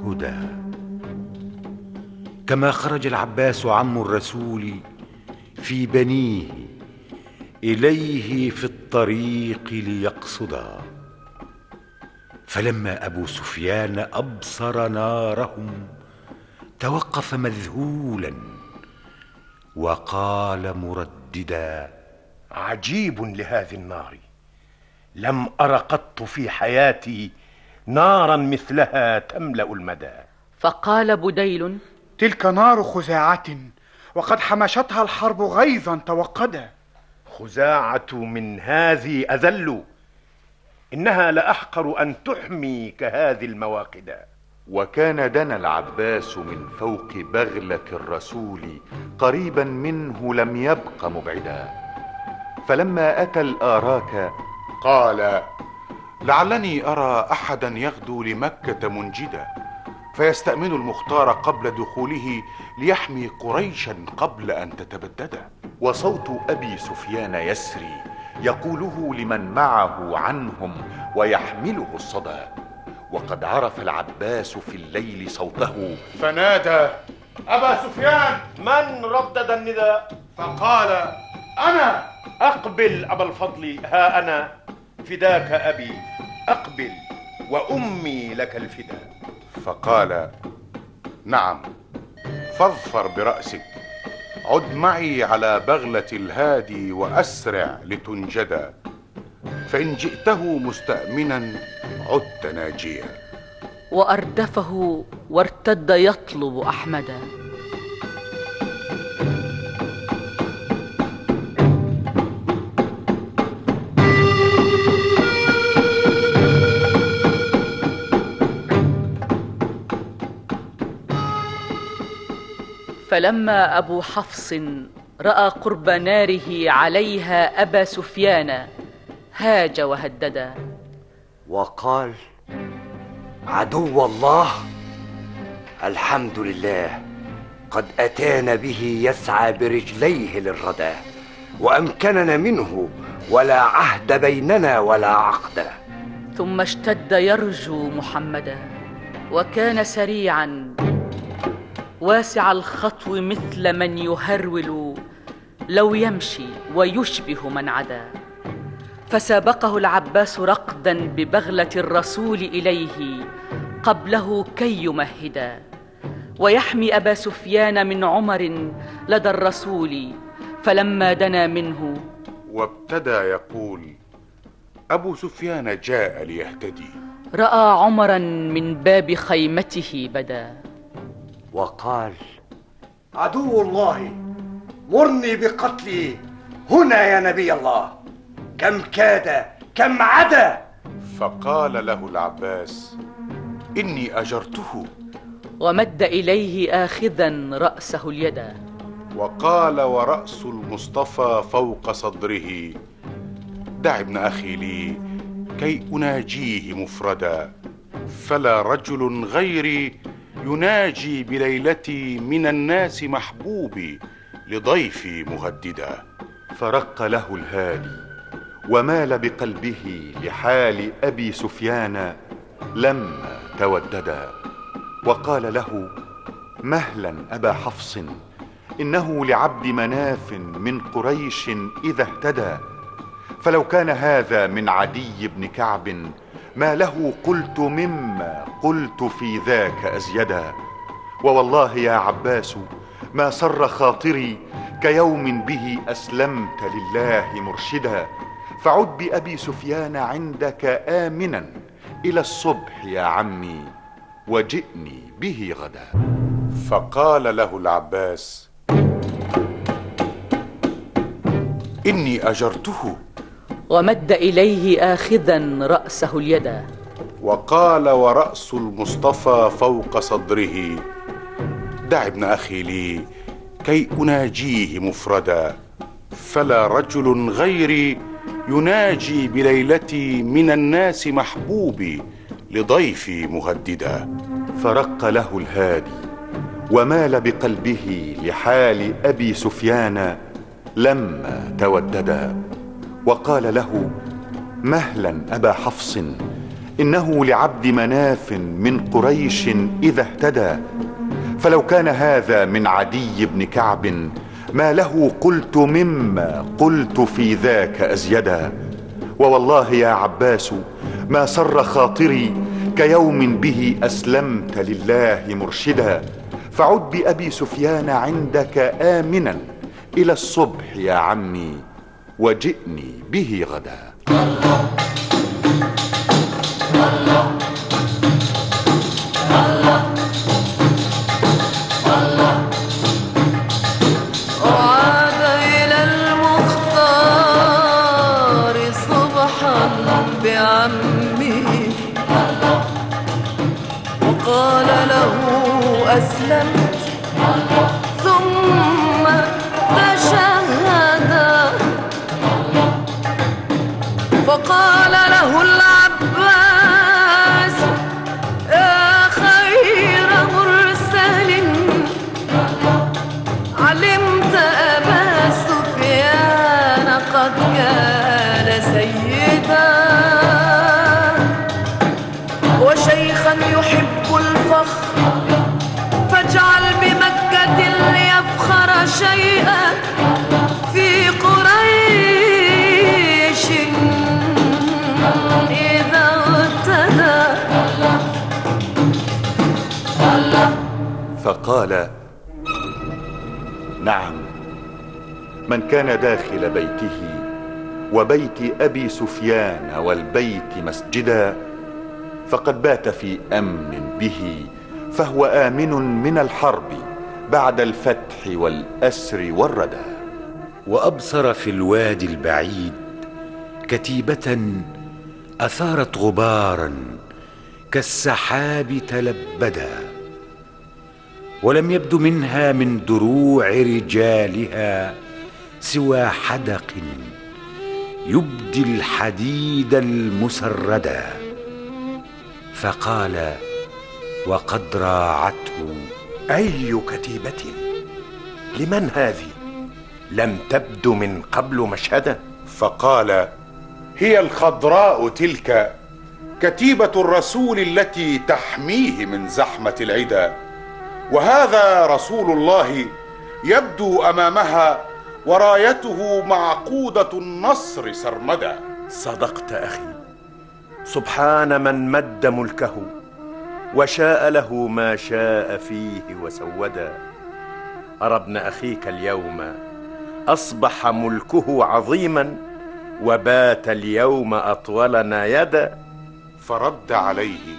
هدى. كما خرج العباس عم الرسول في بنيه إليه في الطريق ليقصدا. فلما أبو سفيان أبصر نارهم توقف مذهولا وقال مرددا عجيب لهذه النار لم أر قط في حياتي نارا مثلها تملأ المدى. فقال بديل تلك نار خزاعة وقد حمشتها الحرب غيظا توقدا. خزاعة من هذه أذل إنها لأحقر أن تحمي كهذه المواقد. وكان دنا العباس من فوق بغلة الرسول قريبا منه لم يبق مبعدا. فلما أتى الآراك قال لعلني أرى أحدا يغدو لمكة منجدا. فيستأمن المختار قبل دخوله ليحمي قريشا قبل أن تتبددا وصوت أبي سفيان يسري يقوله لمن معه عنهم ويحمله الصدى. وقد عرف العباس في الليل صوته. فنادى أبا سفيان! من ردد النداء؟ فقال أنا! أقبل أبا الفضل ها أنا. فداك أبي أقبل وأمي لك الفداء. فقال نعم فاظفر برأسك. عد معي على بغلة الهادي وأسرع لتنجدا فإن جئته مستأمنا عدت ناجيا. وأردفه وارتد يطلب أحمدا. فلما أبو حفص رأى قرب ناره عليها أبا سفيان هاج وهددا وقال عدو الله الحمد لله قد أتانا به يسعى برجليه للردى وأمكننا منه ولا عهد بيننا ولا عقد. ثم اشتد يرجو محمدا وكان سريعا واسع الخطو مثل من يهرول لو يمشي ويشبه من عدا. فسابقه العباس رقدا ببغلة الرسول إليه قبله كي يمهدا. ويحمي أبا سفيان من عمر لدى الرسول فلما دنا منه وابتدى يقول أبو سفيان جاء ليهتدي. رأى عمرا من باب خيمته بدا. وقال عدو الله مرني بقتلي. هنا يا نبي الله. كم كاد كم عدا. فقال له العباس إني أجرته. ومد إليه اخذا رأسه اليدا وقال ورأس المصطفى فوق صدره دع ابن أخي لي كي أناجيه مفردا. فلا رجل غيري يناجي بليلتي من الناس محبوبي لضيفي مهددا. فرق له الهادي ومال بقلبه لحال أبي سفيان لما توددا. وقال له مهلا أبا حفص إنه لعبد مناف من قريش إذا اهتدى. فلو كان هذا من عدي بن كعب ما له قلت مما قلت في ذاك أزيدا. ووالله يا عباس ما سر خاطري كيوم به أسلمت لله مرشدا. فعد بأبي سفيان عندك آمنا إلى الصبح يا عمي وجئني به غدا. فقال له العباس إني أجرته ومد إليه اخذا رأسه اليدا وقال ورأس المصطفى فوق صدره دع ابن أخي لي كي أناجيه مفردا فلا رجل غيري يناجي بليلتي من الناس محبوبي لضيفي مهددا. فرق له الهادي ومال بقلبه لحال أبي سفيان لما توددا. وقال له مهلا أبا حفص إنه لعبد مناف من قريش إذا اهتدى. فلو كان هذا من عدي بن كعب ما له قلت مما قلت في ذاك أزيدا. ووالله يا عباس ما سر خاطري كيوم به أسلمت لله مرشدا. فعد بأبي سفيان عندك امنا إلى الصبح يا عمي. وجئني به غدا. الله الله الله وقال له أسلمت من كان داخل بيته وبيت أبي سفيان والبيت مسجدا فقد بات في أمن به فهو آمن من الحرب بعد الفتح والأسر والردى. وأبصر في الوادي البعيد كتيبة أثارت غبارا كالسحاب تلبدا ولم يبد منها من دروع رجالها سوى حدق يبدي الحديد المسردا فقال وقد راعته. أي كتيبة؟ لمن هذه؟ لم تبد من قبل مشهدا فقال هي الخضراء تلك كتيبة الرسول التي تحميه من زحمة العدا. وهذا رسول الله يبدو أمامها ورايته معقودة النصر سرمدا. صدقت أخي. سبحان من مد ملكه وشاء له ما شاء فيه وسودا. أرى ابن أخيك اليوم أصبح ملكه عظيما وبات اليوم أطولنا يدا. فرد عليه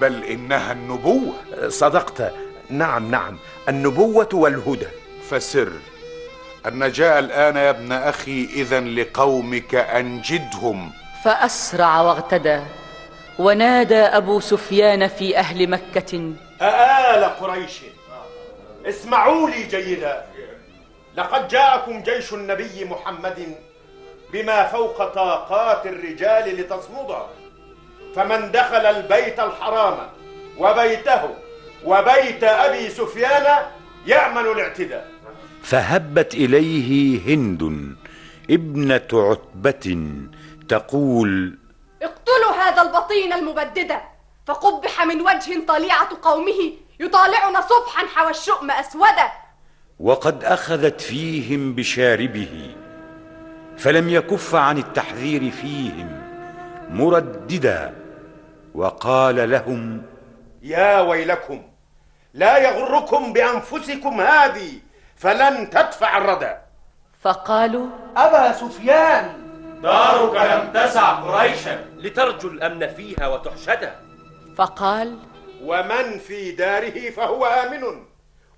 بل إنها النبوة. صدقت. نعم نعم. النبوة والهدى. فسر. أن جاء الآن يا ابن أخي إذا لقومك أنجدهم فأسرع واغتدى ونادى أبو سفيان في أهل مكة. أآل قريش. اسمعوا لي جيدا. لقد جاءكم جيش النبي محمد بما فوق طاقات الرجال لتصمدا فمن دخل البيت الحرام وبيته وبيت أبي سفيان يأمن الاعتداء. فهبت إليه هند ابنة عتبة تقول اقتلوا هذا البطين المبددة فقبح من وجه طليعة قومه يطالعنا صبحا حوى الشؤم أسودا وقد أخذت فيهم بشاربه فلم يكف عن التحذير فيهم مرددا وقال لهم يا ويلكم لا يغركم بأنفسكم هذه فلن تدفع الردى. فقالوا أبا سفيان. دارك لم تسع قريشا. لترجو الأمن فيها وتحشدها. فقال ومن في داره فهو آمن.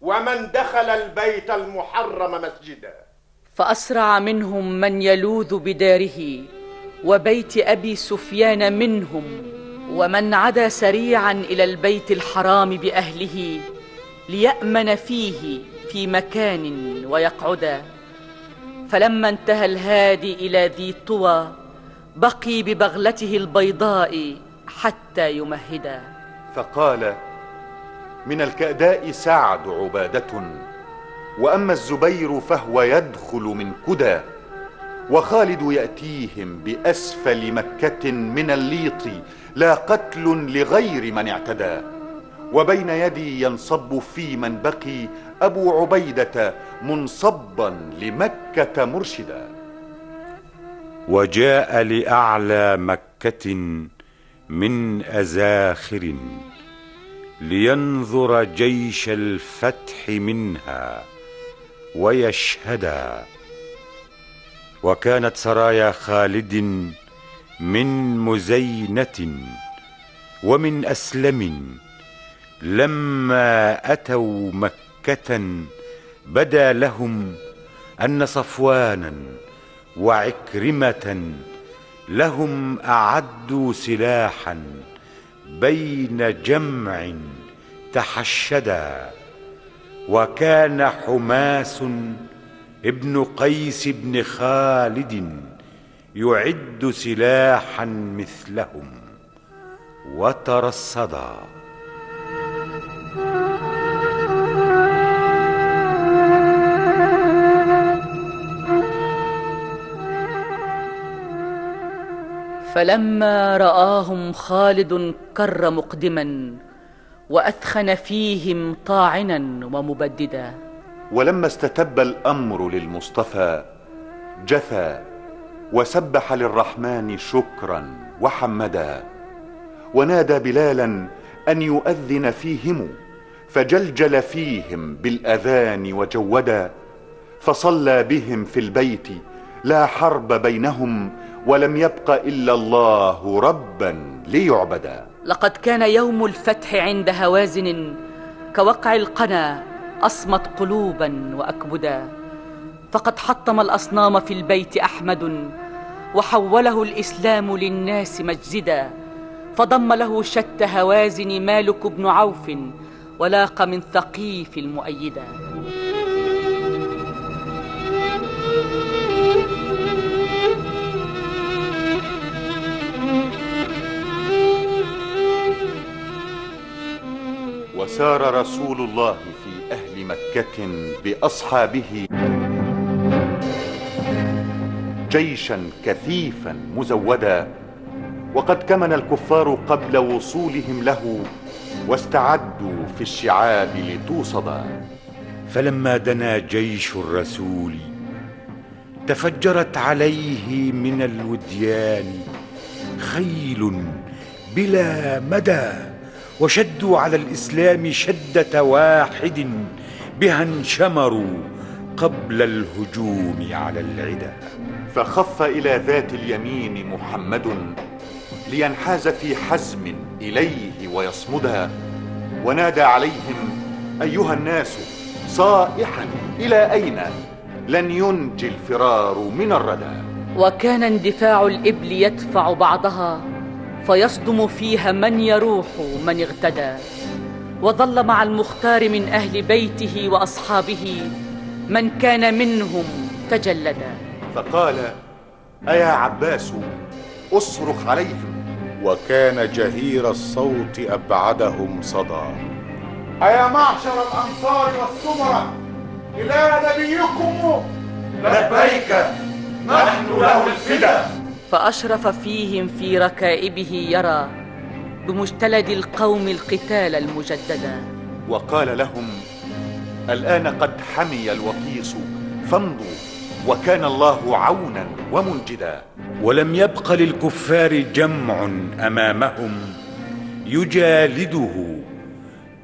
ومن دخل البيت المحرم مسجدا. فأسرع منهم من يلوذ بداره. وبيت أبي سفيان منهم. ومن عدا سريعا إلى البيت الحرام بأهله. ليأمن فيه. في مكان ويقعدا فلما انتهى الهادي إلى ذي طوى بقي ببغلته البيضاء حتى يمهدا فقال من الكأداء سعد عبادة وأما الزبير فهو يدخل من كدى وخالد يأتيهم بأسفل مكة من الليط لا قتل لغير من اعتدى وبين يدي ينصب في من بقي أبو عبيدة منصبا لمكة مرشدا. وجاء لأعلى مكة من أزاخر لينظر جيش الفتح منها ويشهدا. وكانت سرايا خالد من مزينة ومن أسلم لما أتوا بدا لهم أن صفوانا وعكرمة لهم اعدوا سلاحا بين جمع تحشدا. وكان حماس ابن قيس بن خالد يعد سلاحا مثلهم وترصدا. فلما رآهم خالد كر مقدما واثخن فيهم طاعنا ومبددا. ولما استتب الأمر للمصطفى جثى وسبح للرحمن شكرا وحمدا. ونادى بلالا أن يؤذن فيهم فجلجل فيهم بالأذان وجودا فصلى بهم في البيت لا حرب بينهم ولم يبق إلا الله ربا ليعبدا لقد كان يوم الفتح عند هوازن كوقع القنا أصمت قلوبا واكبدا فقد حطم الأصنام في البيت أحمد وحوله الإسلام للناس مجزدا. فضم له شت هوازن مالك بن عوف ولاق من ثقيف المؤيدا وسار رسول الله في أهل مكة بأصحابه جيشا كثيفا مزودا وقد كمن الكفار قبل وصولهم له واستعدوا في الشعاب لتوصدا. فلما دنا جيش الرسول تفجرت عليه من الوديان خيل بلا مدى. وشدوا على الإسلام شدة واحد بها انشمروا قبل الهجوم على العدا. فخف إلى ذات اليمين محمد لينحاز في حزم إليه ويصمدا ونادى عليهم أيها الناس صائحا إلى أين لن ينجي الفرار من الردى؟ وكان اندفاع الإبل يدفع بعضها. فيصدم فيها من يروح من اغتدى. وظل مع المختار من أهل بيته وأصحابه من كان منهم تجلدا. فقال أيا عباس أصرخ عليهم. وكان جهير الصوت أبعدهم صدى. أيا معشر الأنصار والسمرة إلى نبيكم لبيك نحن له الفدا. فأشرف فيهم في ركائبه يرى بمجتلد القوم القتال المجددا. وقال لهم الآن قد حمي الوطيس فامضوا وكان الله عونا ومنجدا. ولم يبق للكفار جمع أمامهم يجالده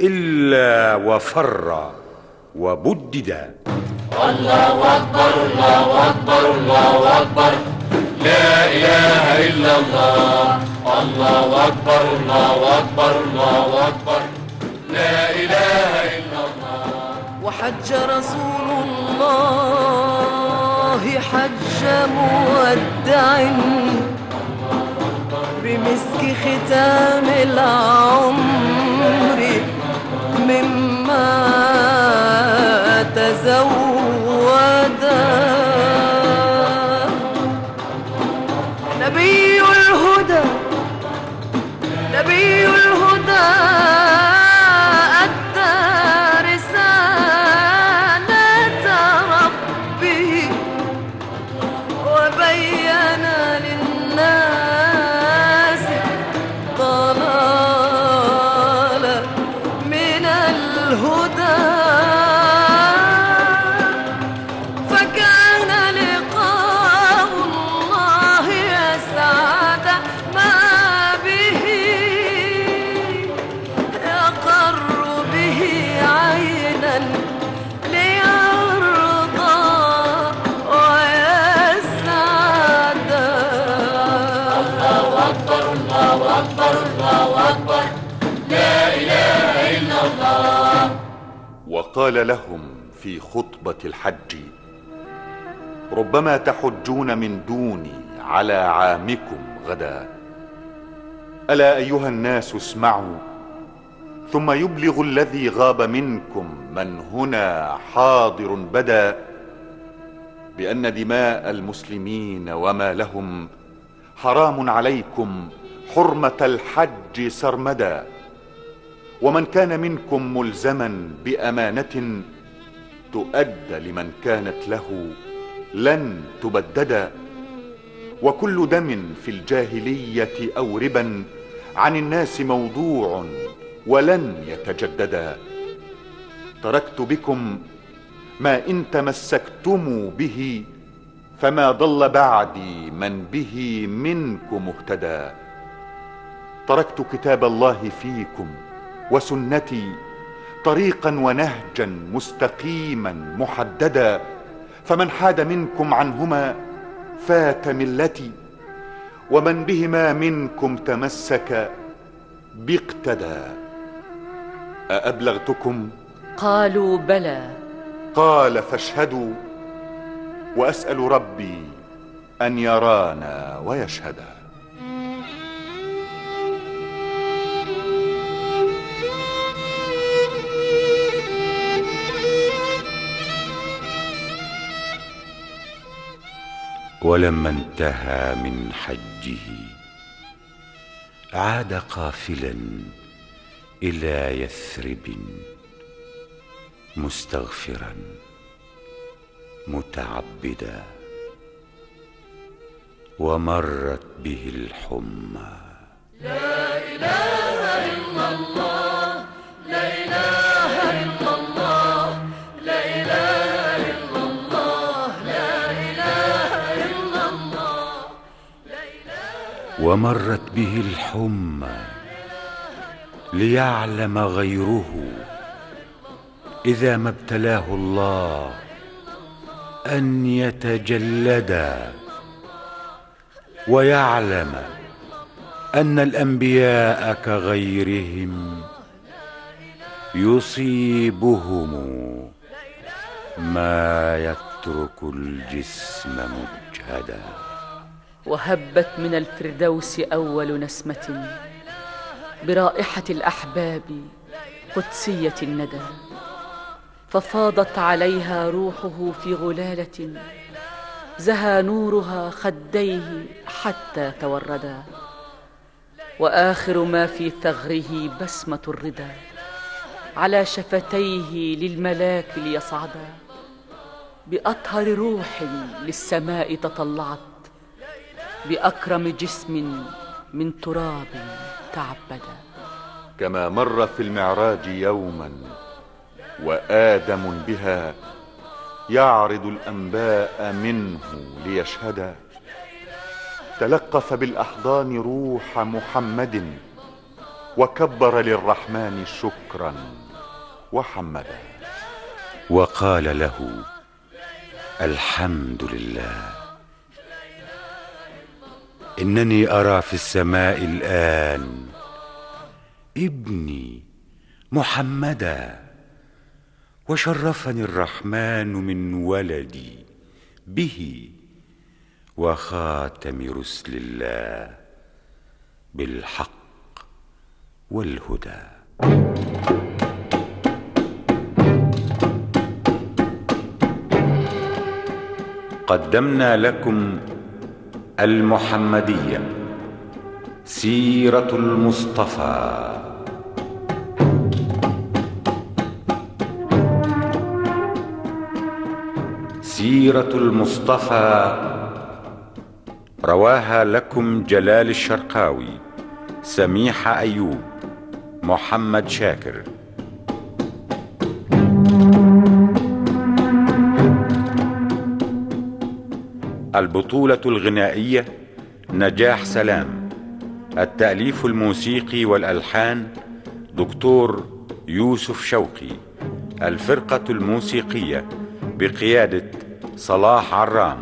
إلا وفر وبددا الله أكبر الله أكبر الله أكبر. لا إله إلا الله. الله أكبر الله أكبر الله أكبر. لا إله إلا الله. وحج رسول الله حج مودع. بمسك ختام العمر مما تزودا الهدى وقال لهم في خطبة الحج ربما تحجون من دوني على عامكم غدا. ألا أيها الناس اسمعوا ثم يبلغ الذي غاب منكم من هنا حاضر بدا بأن دماء المسلمين وما لهم حرام عليكم حرمة الحج سرمدا. ومن كان منكم ملزما بأمانة تؤدى لمن كانت له لن تبددا وكل دم في الجاهلية أو ربا عن الناس موضوع ولن يتجددا تركت بكم ما إن تمسكتم به فما ضل بعدي من به منكم اهتدى. تركت كتاب الله فيكم وسنتي طريقا ونهجا مستقيما محددا فمن حاد منكم عنهما فات ملتي ومن بهما منكم تمسك باقتدى. أأبلغتكم؟ قالوا بلى. قال فاشهدوا وأسأل ربي أن يرانا ويشهدا. ولما انتهى من حجه عاد قافلا إلى يثرب مستغفرا متعبدا ومرت به الحمى. لا إله إلا الله لا إله ومرت به الحمى ليعلم غيره إذا ما ابتلاه الله أن يتجلدا ويعلم أن الأنبياء كغيرهم يصيبهم ما يترك الجسم مجهدا. وهبت من الفردوس أول نسمة برائحة الأحباب قدسية الندى ففاضت عليها روحه في غلالة زهى نورها خديه حتى توردا وآخر ما في ثغره بسمة الرضا على شفتيه للملاك ليصعدا بأطهر روح للسماء تطلعت بأكرم جسم من تراب تعبدا كما مر في المعراج يوما وآدم بها يعرض الأنباء منه ليشهدا تلقف بالأحضان روح محمد وكبر للرحمن شكرا وحمدا. وقال له الحمد لله. إنني أرى في السماء الآن ابني محمدا وشرفني الرحمن من ولدي به وخاتم رسل الله بالحق والهدى. قدمنا لكم المحمدية سيرة المصطفى. سيرة المصطفى رواها لكم جلال الشرقاوي سميحة أيوب محمد شاكر. البطولة الغنائية نجاح سلام. التأليف الموسيقي والألحان دكتور يوسف شوقي. الفرقة الموسيقية بقيادة صلاح عرام.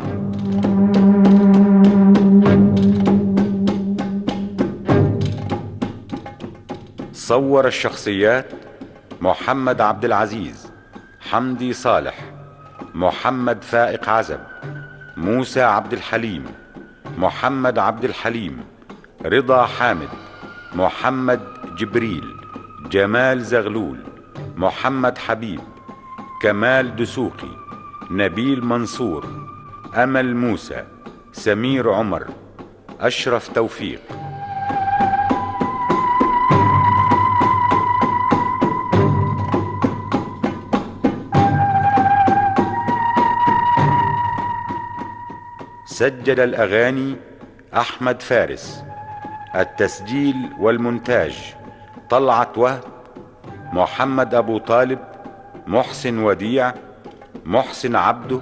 صور الشخصيات محمد عبد العزيز حمدي صالح محمد فائق عزب. موسى عبد الحليم محمد عبد الحليم رضا حامد محمد جبريل جمال زغلول محمد حبيب كمال دسوقي نبيل منصور أمل موسى سمير عمر أشرف توفيق. سجل الأغاني أحمد فارس التسجيل والمونتاج طلعت وهب محمد أبو طالب محسن وديع محسن عبده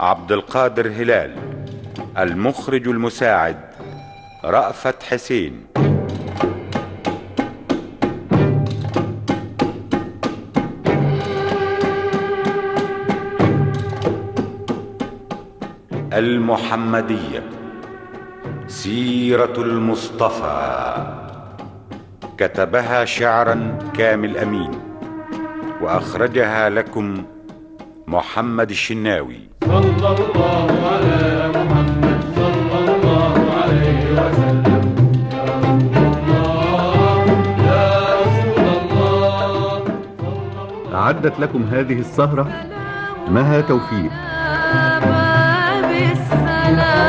عبد القادر هلال المخرج المساعد رأفت حسين. المحمدية سيرة المصطفى. كتبها شعرا كامل أمين وأخرجها لكم محمد الشناوي. صلى الله على محمد صلى الله عليه وسلم. يا رسول الله أعدت لكم هذه السهرة مها توفيق. بالسلام